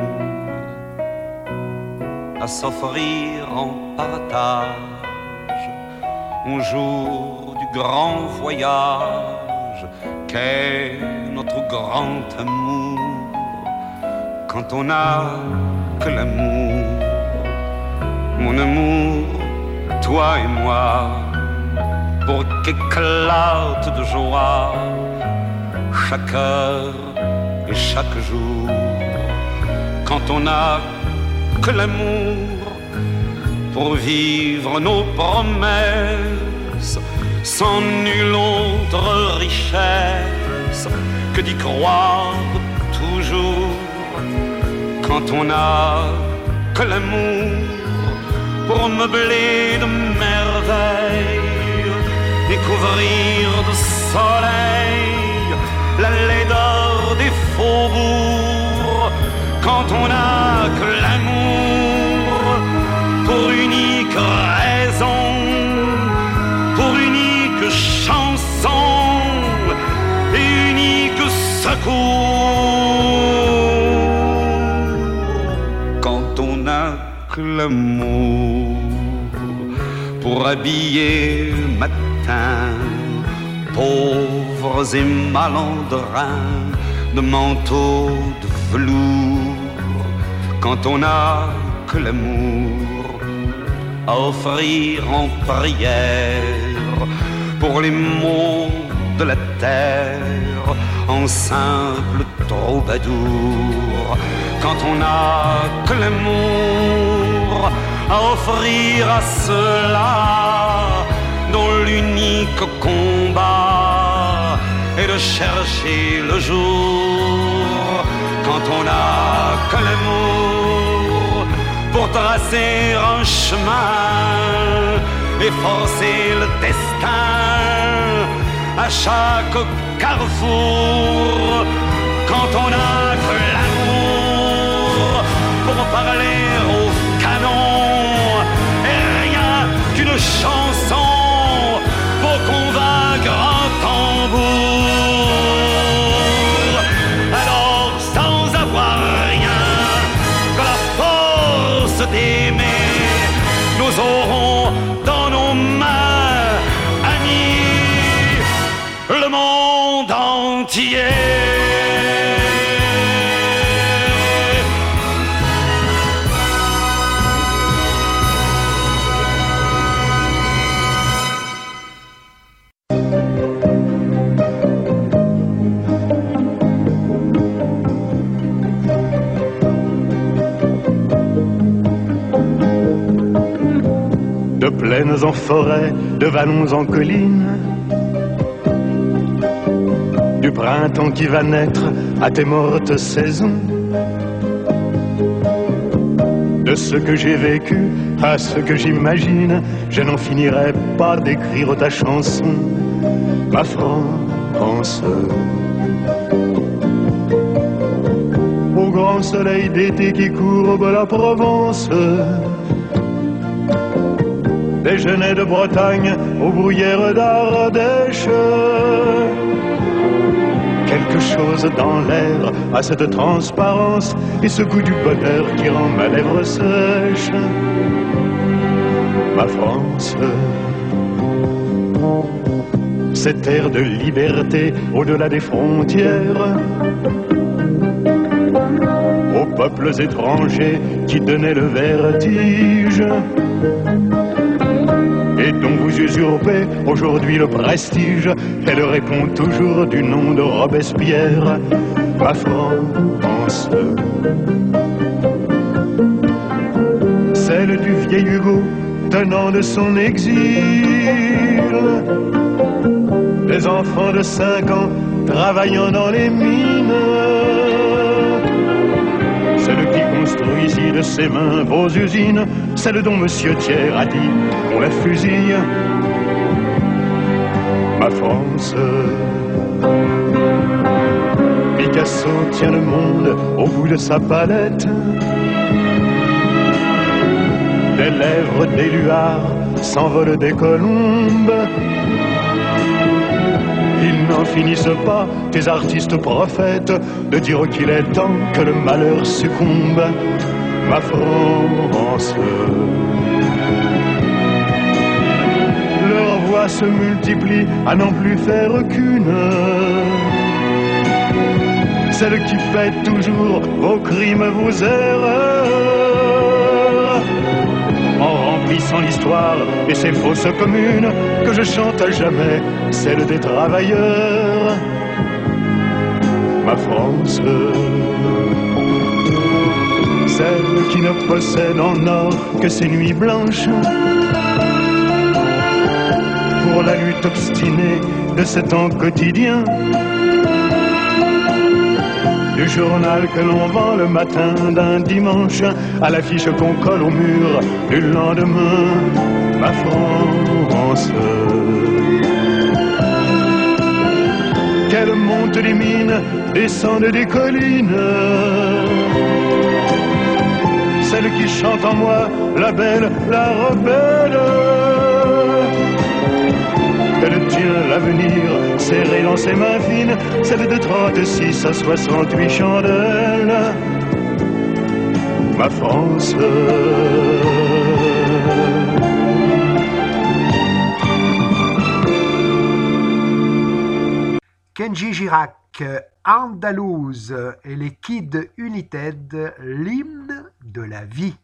à s'offrir en partage, un jour du grand voyage qu'est notre grand amour. Quand on n'a que l'amour, mon amour, toi et moi, pour qu'éclate de joie chaque heure et chaque jour. Quand on n'a que l'amour pour vivre nos promesses sans nulle autre richesse que d'y croire toujours. Quand on n'a que l'amour pour meubler de merveilles et couvrir de soleil la laideur Quand on n'a que l'amour pour unique raison, pour unique chanson et unique secours. Quand on n'a que l'amour pour habiller le matin, pauvres et malandrins de manteaux de velours. Quand on n'a que l'amour à offrir en prière pour les maux de la terre en simple troubadour. Quand on n'a que l'amour à offrir à ceux-là dont l'unique combat est de chercher le jour. Quand on n'a que l'amour pour tracer un chemin et forcer le destin à chaque carrefour. Quand on n'a que l'amour pour parler au d'aimer, nous aurons en forêt, de vallons en collines, du printemps qui va naître à tes mortes saisons, de ce que j'ai vécu à ce que j'imagine, je n'en finirai pas d'écrire ta chanson, ma France. Au grand soleil d'été qui courbe la Provence, genêts de Bretagne aux bruyères d'Ardèche. Quelque chose dans l'air a cette transparence et ce goût du bonheur qui rend ma lèvre sèche. Ma France, cette air de liberté au-delà des frontières. Aux peuples étrangers qui donnaient le vertige et dont vous usurpez aujourd'hui le prestige. Elle répond toujours du nom de Robespierre, ma France. Celle du vieil Hugo tenant de son exil. Les enfants de cinq ans travaillant dans les mines. Celle qui construit ici de ses mains vos usines, celle dont Monsieur Thiers a dit on la fusille. Ma France. Picasso tient le monde au bout de sa palette. Des lèvres d'éluard s'envolent des colombes. Ils n'en finissent pas, tes artistes prophètes, de dire qu'il est temps que le malheur succombe. Ma France. Leur voix se multiplie à n'en plus faire qu'une. Celle qui fait toujours vos crimes, vos erreurs. En remplissant l'histoire et ses fausses communes, que je chante à jamais, celle des travailleurs. Ma France, celle qui ne possède en or que ses nuits blanches pour la lutte obstinée de ce temps quotidien. Du journal que l'on vend le matin d'un dimanche à l'affiche qu'on colle au mur du lendemain, ma France. Qu'elle monte des mines, descende des collines. Celle qui chante en moi, la belle, la rebelle elle tient l'avenir serré dans ses mains fines, celle de 36 à 68 chandelles. Ma France. Kenji Girac, Andalouse et les Kids United, l'hymne de la vie.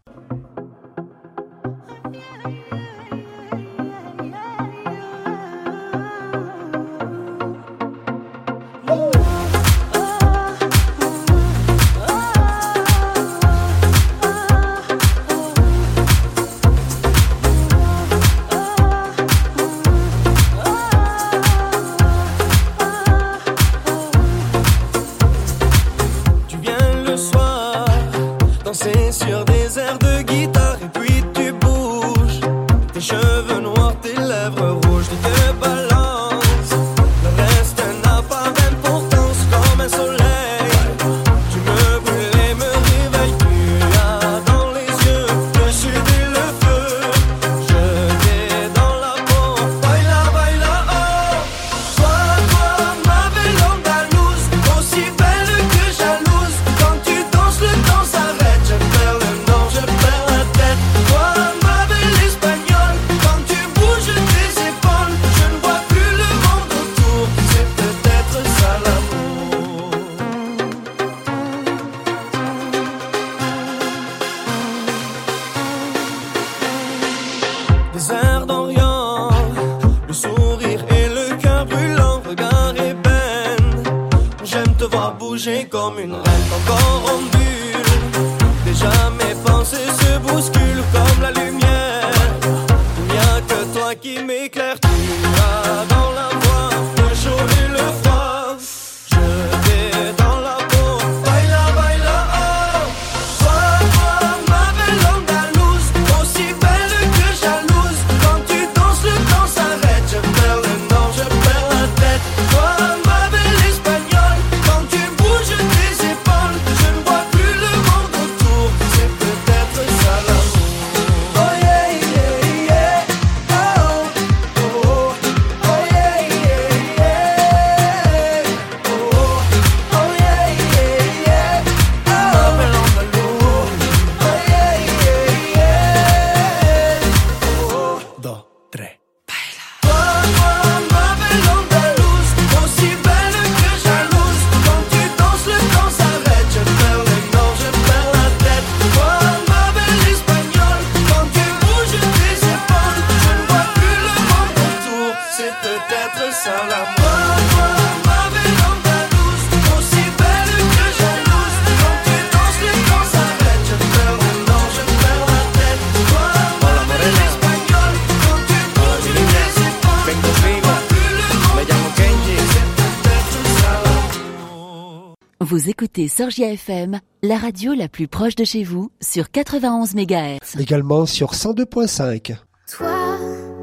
Vous écoutez Sorgia FM, la radio la plus proche de chez vous sur 91 MHz. Également sur 102.5. Toi,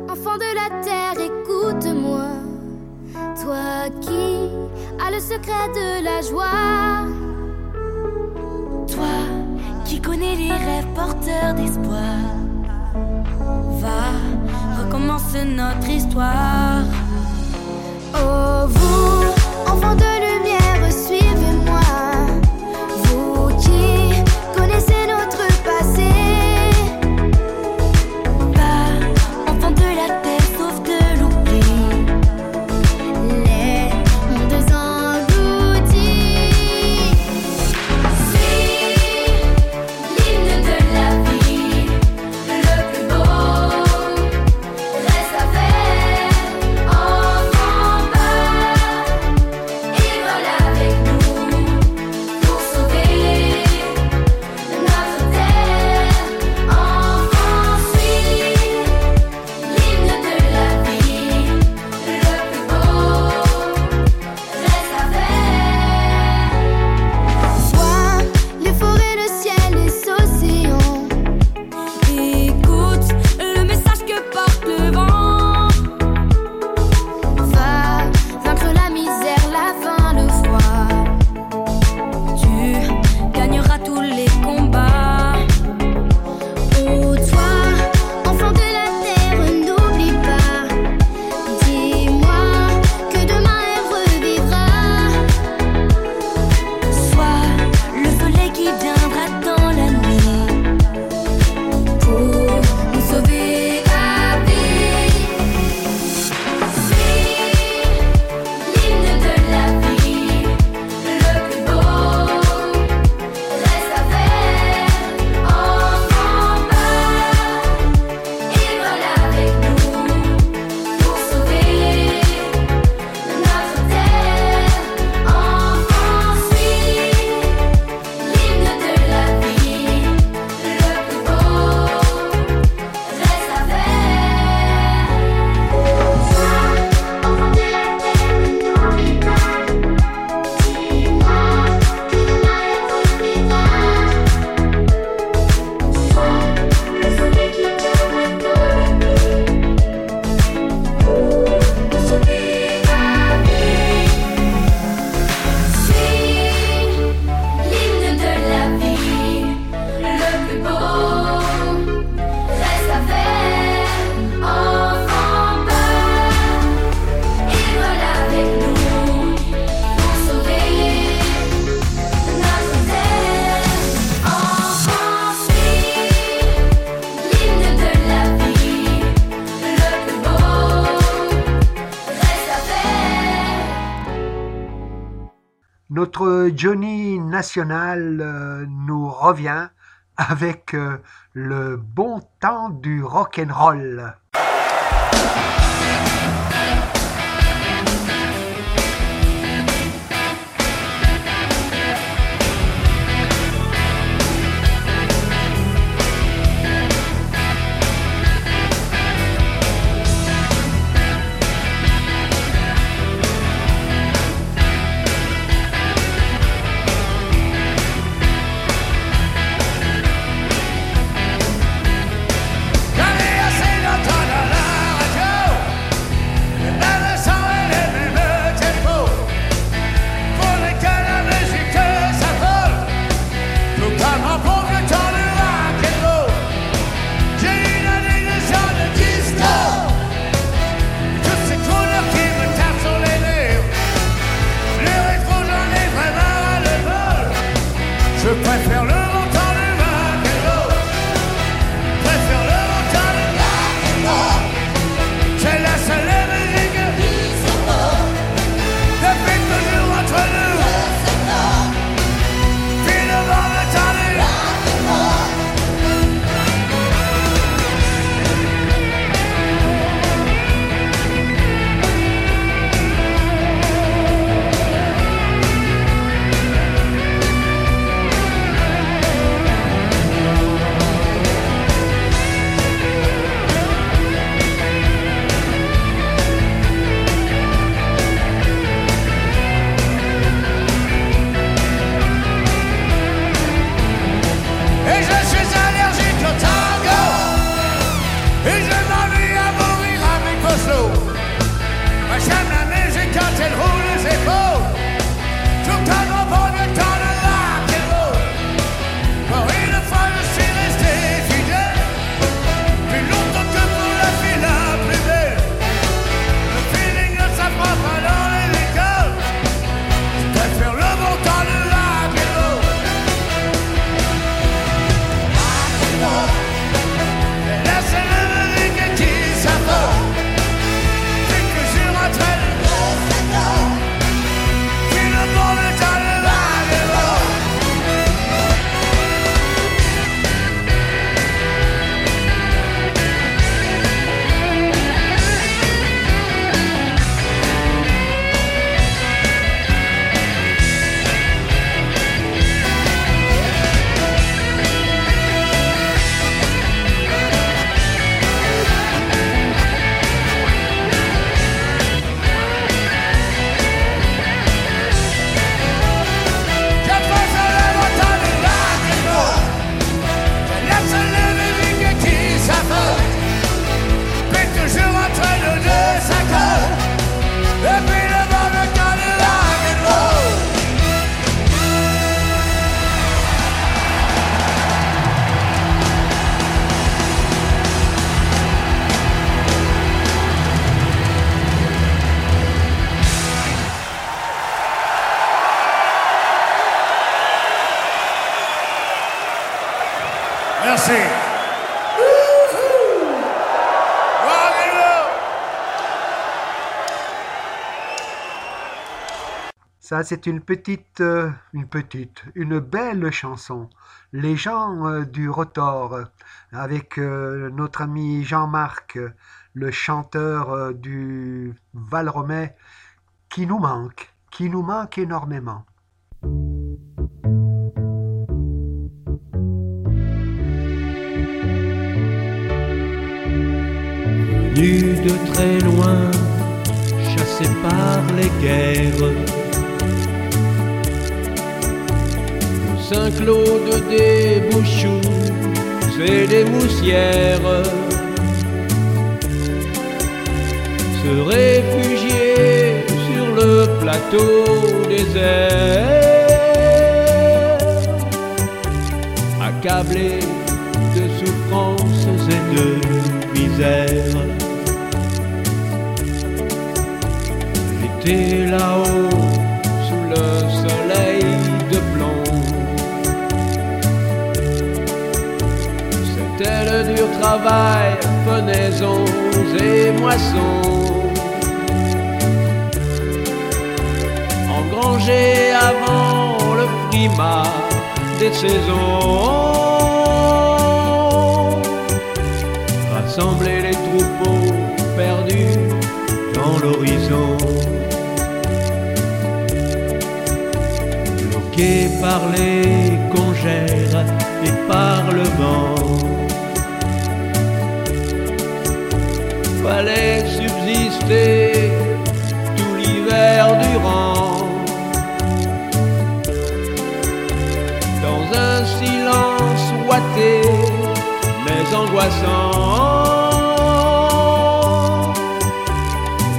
enfant de la terre, écoute-moi. Toi qui as le secret de la joie. Toi qui connais les rêves porteurs d'espoir, va, recommence notre histoire. Oh, vous, enfants de lumière, Johnny National euh, nous revient avec euh, le bon temps du rock'n'roll. Ça, c'est une petite, euh, une petite, une belle chanson. Les gens euh, du Rotor, avec euh, notre ami Jean-Marc, le chanteur du val qui nous manque, qui nous manque énormément. Venu de très loin, chassé par les guerres, Saint-Claude des Bouchoux et des Moussières se réfugier sur le plateau des désert, accablé de souffrances et de misère. J'étais là-haut travail, fenaisons et moissons. Engranger avant le primat des saisons. Rassembler les troupeaux perdus dans l'horizon. Bloqués par les congères et par le vent. Fallait subsister tout l'hiver durant. Dans un silence ouaté, mais angoissant.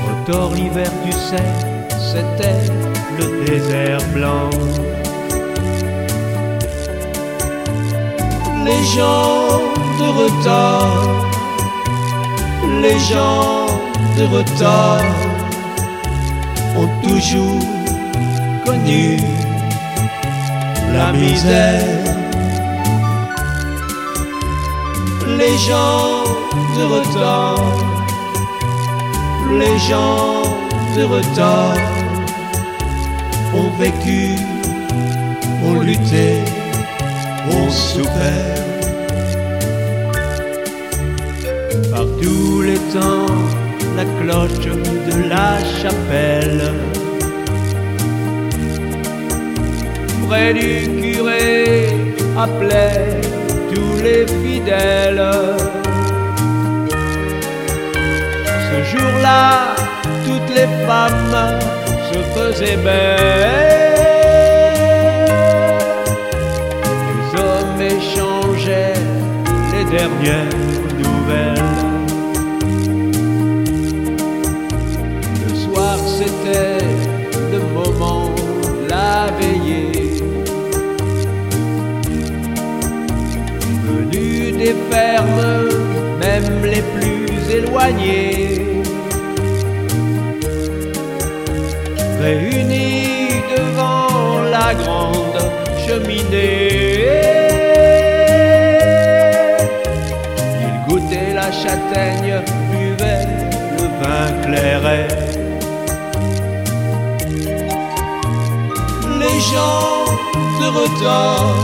Au tort l'hiver, tu sais, c'était le désert blanc. Les gens de retard, les gens de retard ont toujours connu la misère. Les gens de retard, les gens de retard ont vécu, ont lutté, ont souffert. Tous les temps, la cloche de la chapelle. Près du curé appelait tous les fidèles. Ce jour-là, toutes les femmes se faisaient belles. Les hommes échangeaient les dernières même les plus éloignés. réunis devant la grande cheminée. Ils goûtaient la châtaigne, buvaient le vin clairet. Les gens de retard,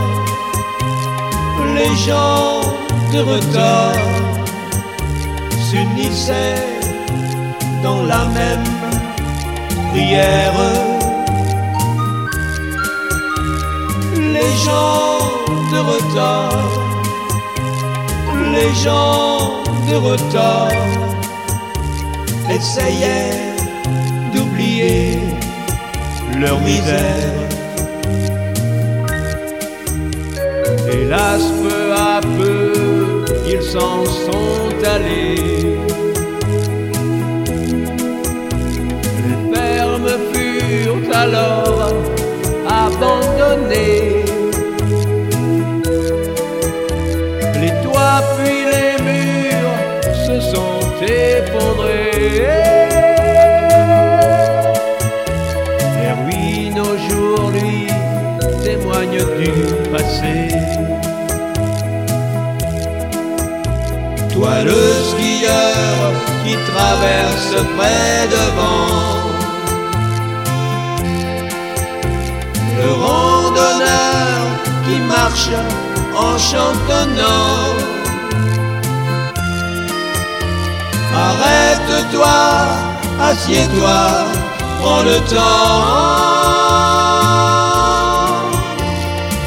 les gens de retard s'unissaient dans la même prière. Les gens de retard, les gens de retard essayaient d'oublier leur misère. Hélas, peu à peu, s'en sont allés. furent alors qui traverse près devant le randonneur qui marche en chantonnant. Arrête-toi, assieds-toi, prends le temps.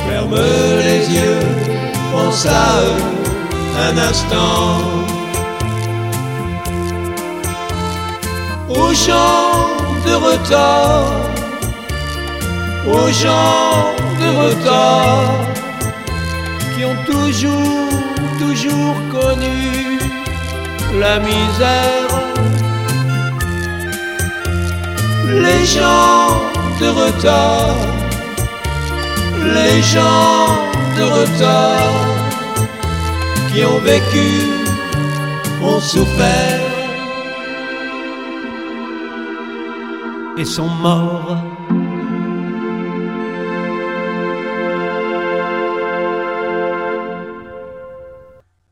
Ferme les yeux, pense à eux un instant. Au champ de retard aux gens de retard qui ont toujours, toujours connu la misère. Les gens de retard, les gens de retard qui ont vécu, ont souffert et sont morts.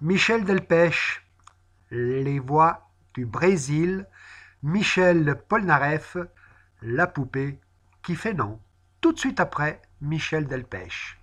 Michel Delpech, les voix du Brésil, Michel Polnareff, la poupée qui fait non. tout de suite après Michel Delpech.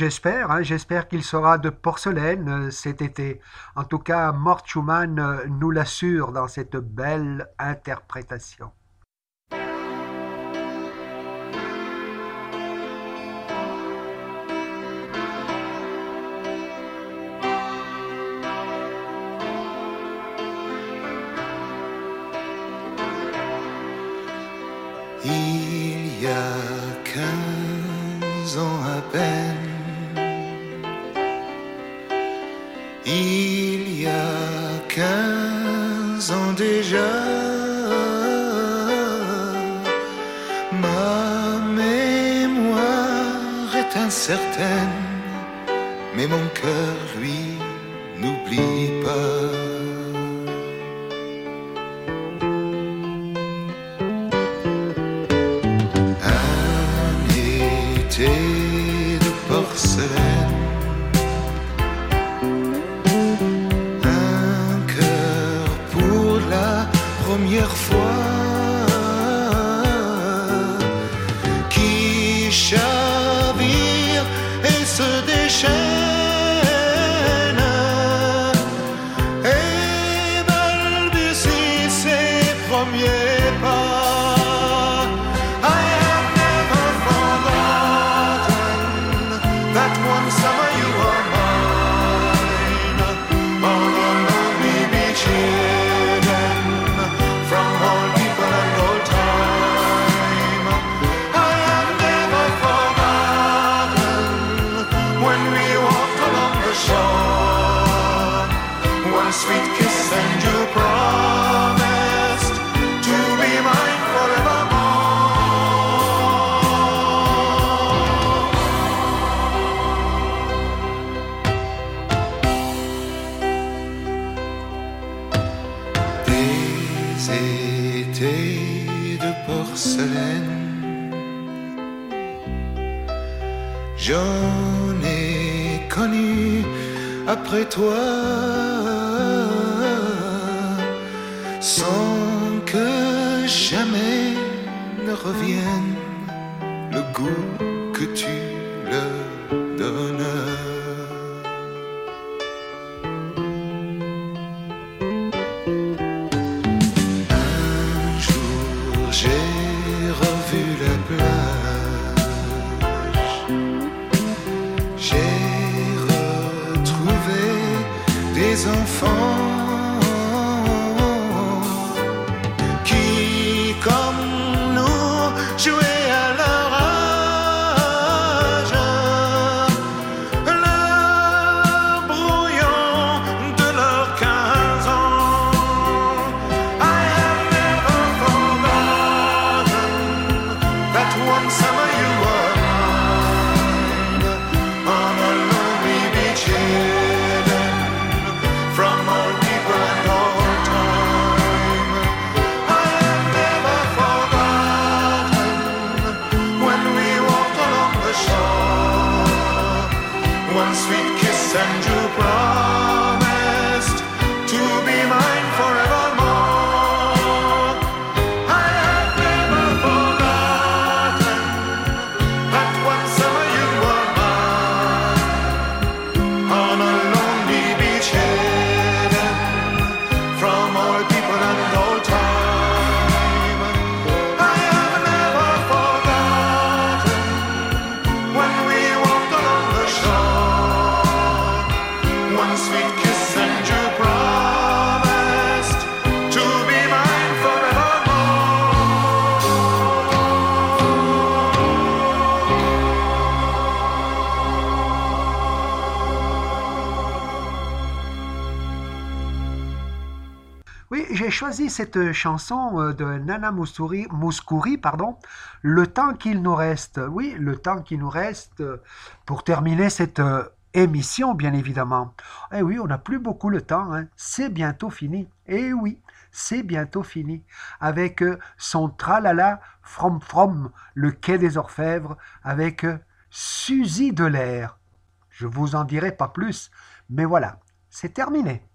j'espère. Hein, j'espère qu'il sera de porcelaine euh, cet été. En tout cas, Mort Schumann euh, nous l'assure dans cette belle interprétation. incertaine, mais mon cœur, lui, n'oublie pas. cette chanson euh, de Nana Mouskouri, pardon, Le temps qu'il nous reste. Oui, le temps qu'il nous reste euh, pour terminer cette euh, émission, bien évidemment. Eh oui, on n'a plus beaucoup le temps. Hein. C'est bientôt fini. Eh oui, c'est bientôt fini. Avec son tralala from from, le quai des orfèvres, avec Suzy Delair. Je vous en dirai pas plus, mais voilà, c'est terminé.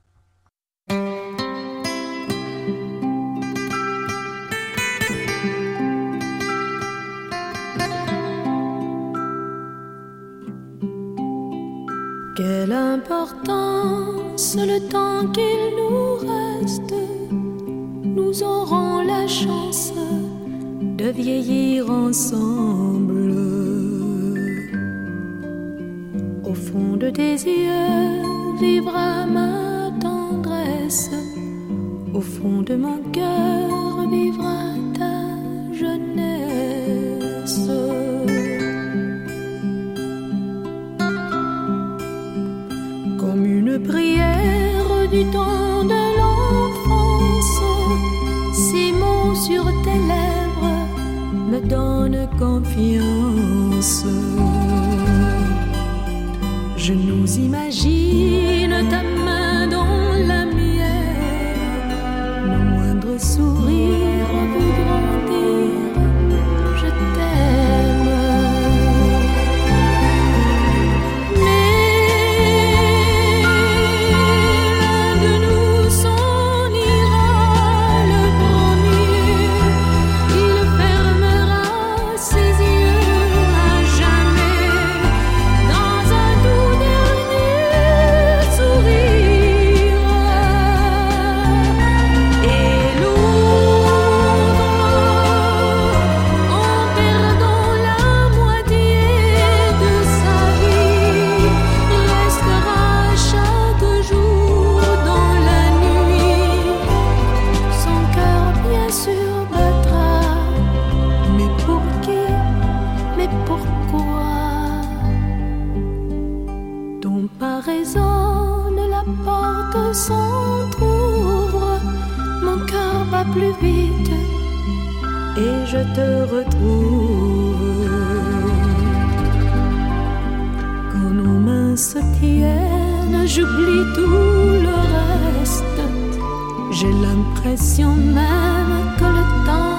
Quelle importance le temps qu'il nous reste, nous aurons la chance de vieillir ensemble. Au fond de tes yeux vivra ma tendresse, au fond de mon cœur vivra du temps de l'enfance, ces mots sur tes lèvres me donnent confiance. Je nous imagine ta main dans la mienne, nos moindres sourires je te retrouve. Quand nos mains se tiennent, j'oublie tout le reste. J'ai l'impression même que le temps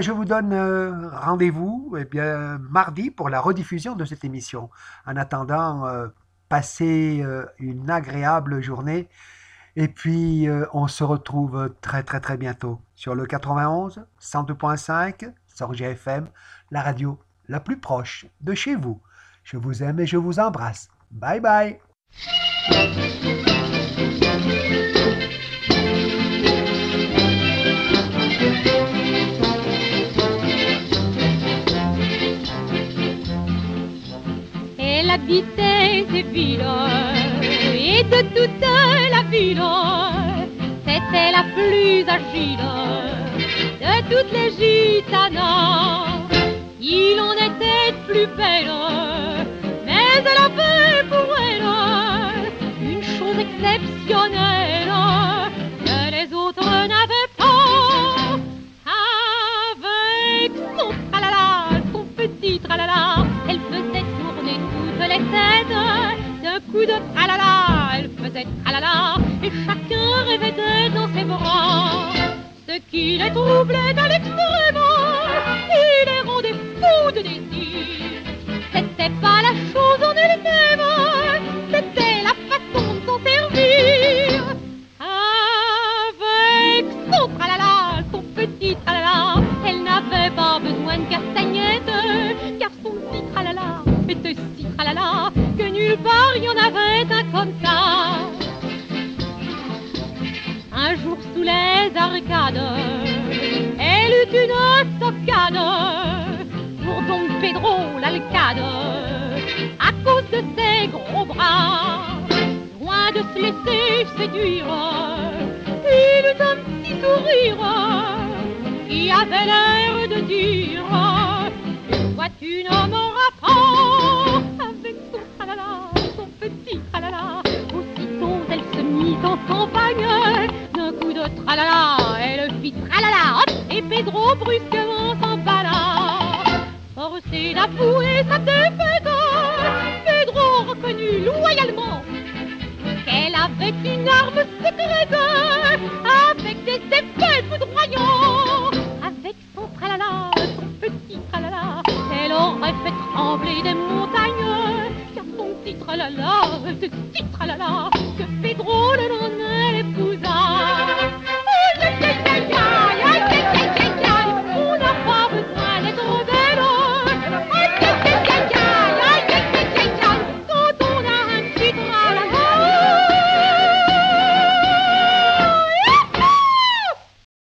Je vous donne euh, rendez-vous eh bien, mardi pour la rediffusion de cette émission. En attendant, euh, passez euh, une agréable journée et puis on se retrouve très très très bientôt sur le 91 102.5 sur GFM, la radio la plus proche de chez vous. Je vous aime et je vous embrasse. Bye bye. Habitait ces villes et de toute la ville, c'était la plus agile de toutes les gitanas. Il en était plus belle, mais elle avait pour elle une chose exceptionnelle faisait. D'un coup de tralala, elle faisait faisaient tralala, et chacun rêvait dans ses bras. Ce qui les troublait à l'extrême, il les rendait fous de désir. C'était pas la chose en elle-même, c'était la façon de s'en servir. Avec son tralala, son petit tralala, elle n'avait pas besoin de petit était si tralala que nulle part il y en avait un comme ça. Un jour sous les arcades, elle eut une stockade pour Don Pedro l'alcade, à cause de ses gros bras, loin de se laisser séduire, il eut un petit sourire qui avait l'air de dire Vois-tu un homme rapport avec son tralala, son petit tralala Aussitôt elle se mit en campagne. D'un coup de tralala, elle fit tralala Et Pedro brusquement s'emballa. Forcé d'avouer sa défaite Pedro reconnut loyalement Qu'elle avait une arme secrète. Avec des effets foudroyants. Avec son tralala, son petit tralala aurait fait trembler des montagnes. Car son titre à la la, titre à la que Pedro le Nonnel épousa. Oh,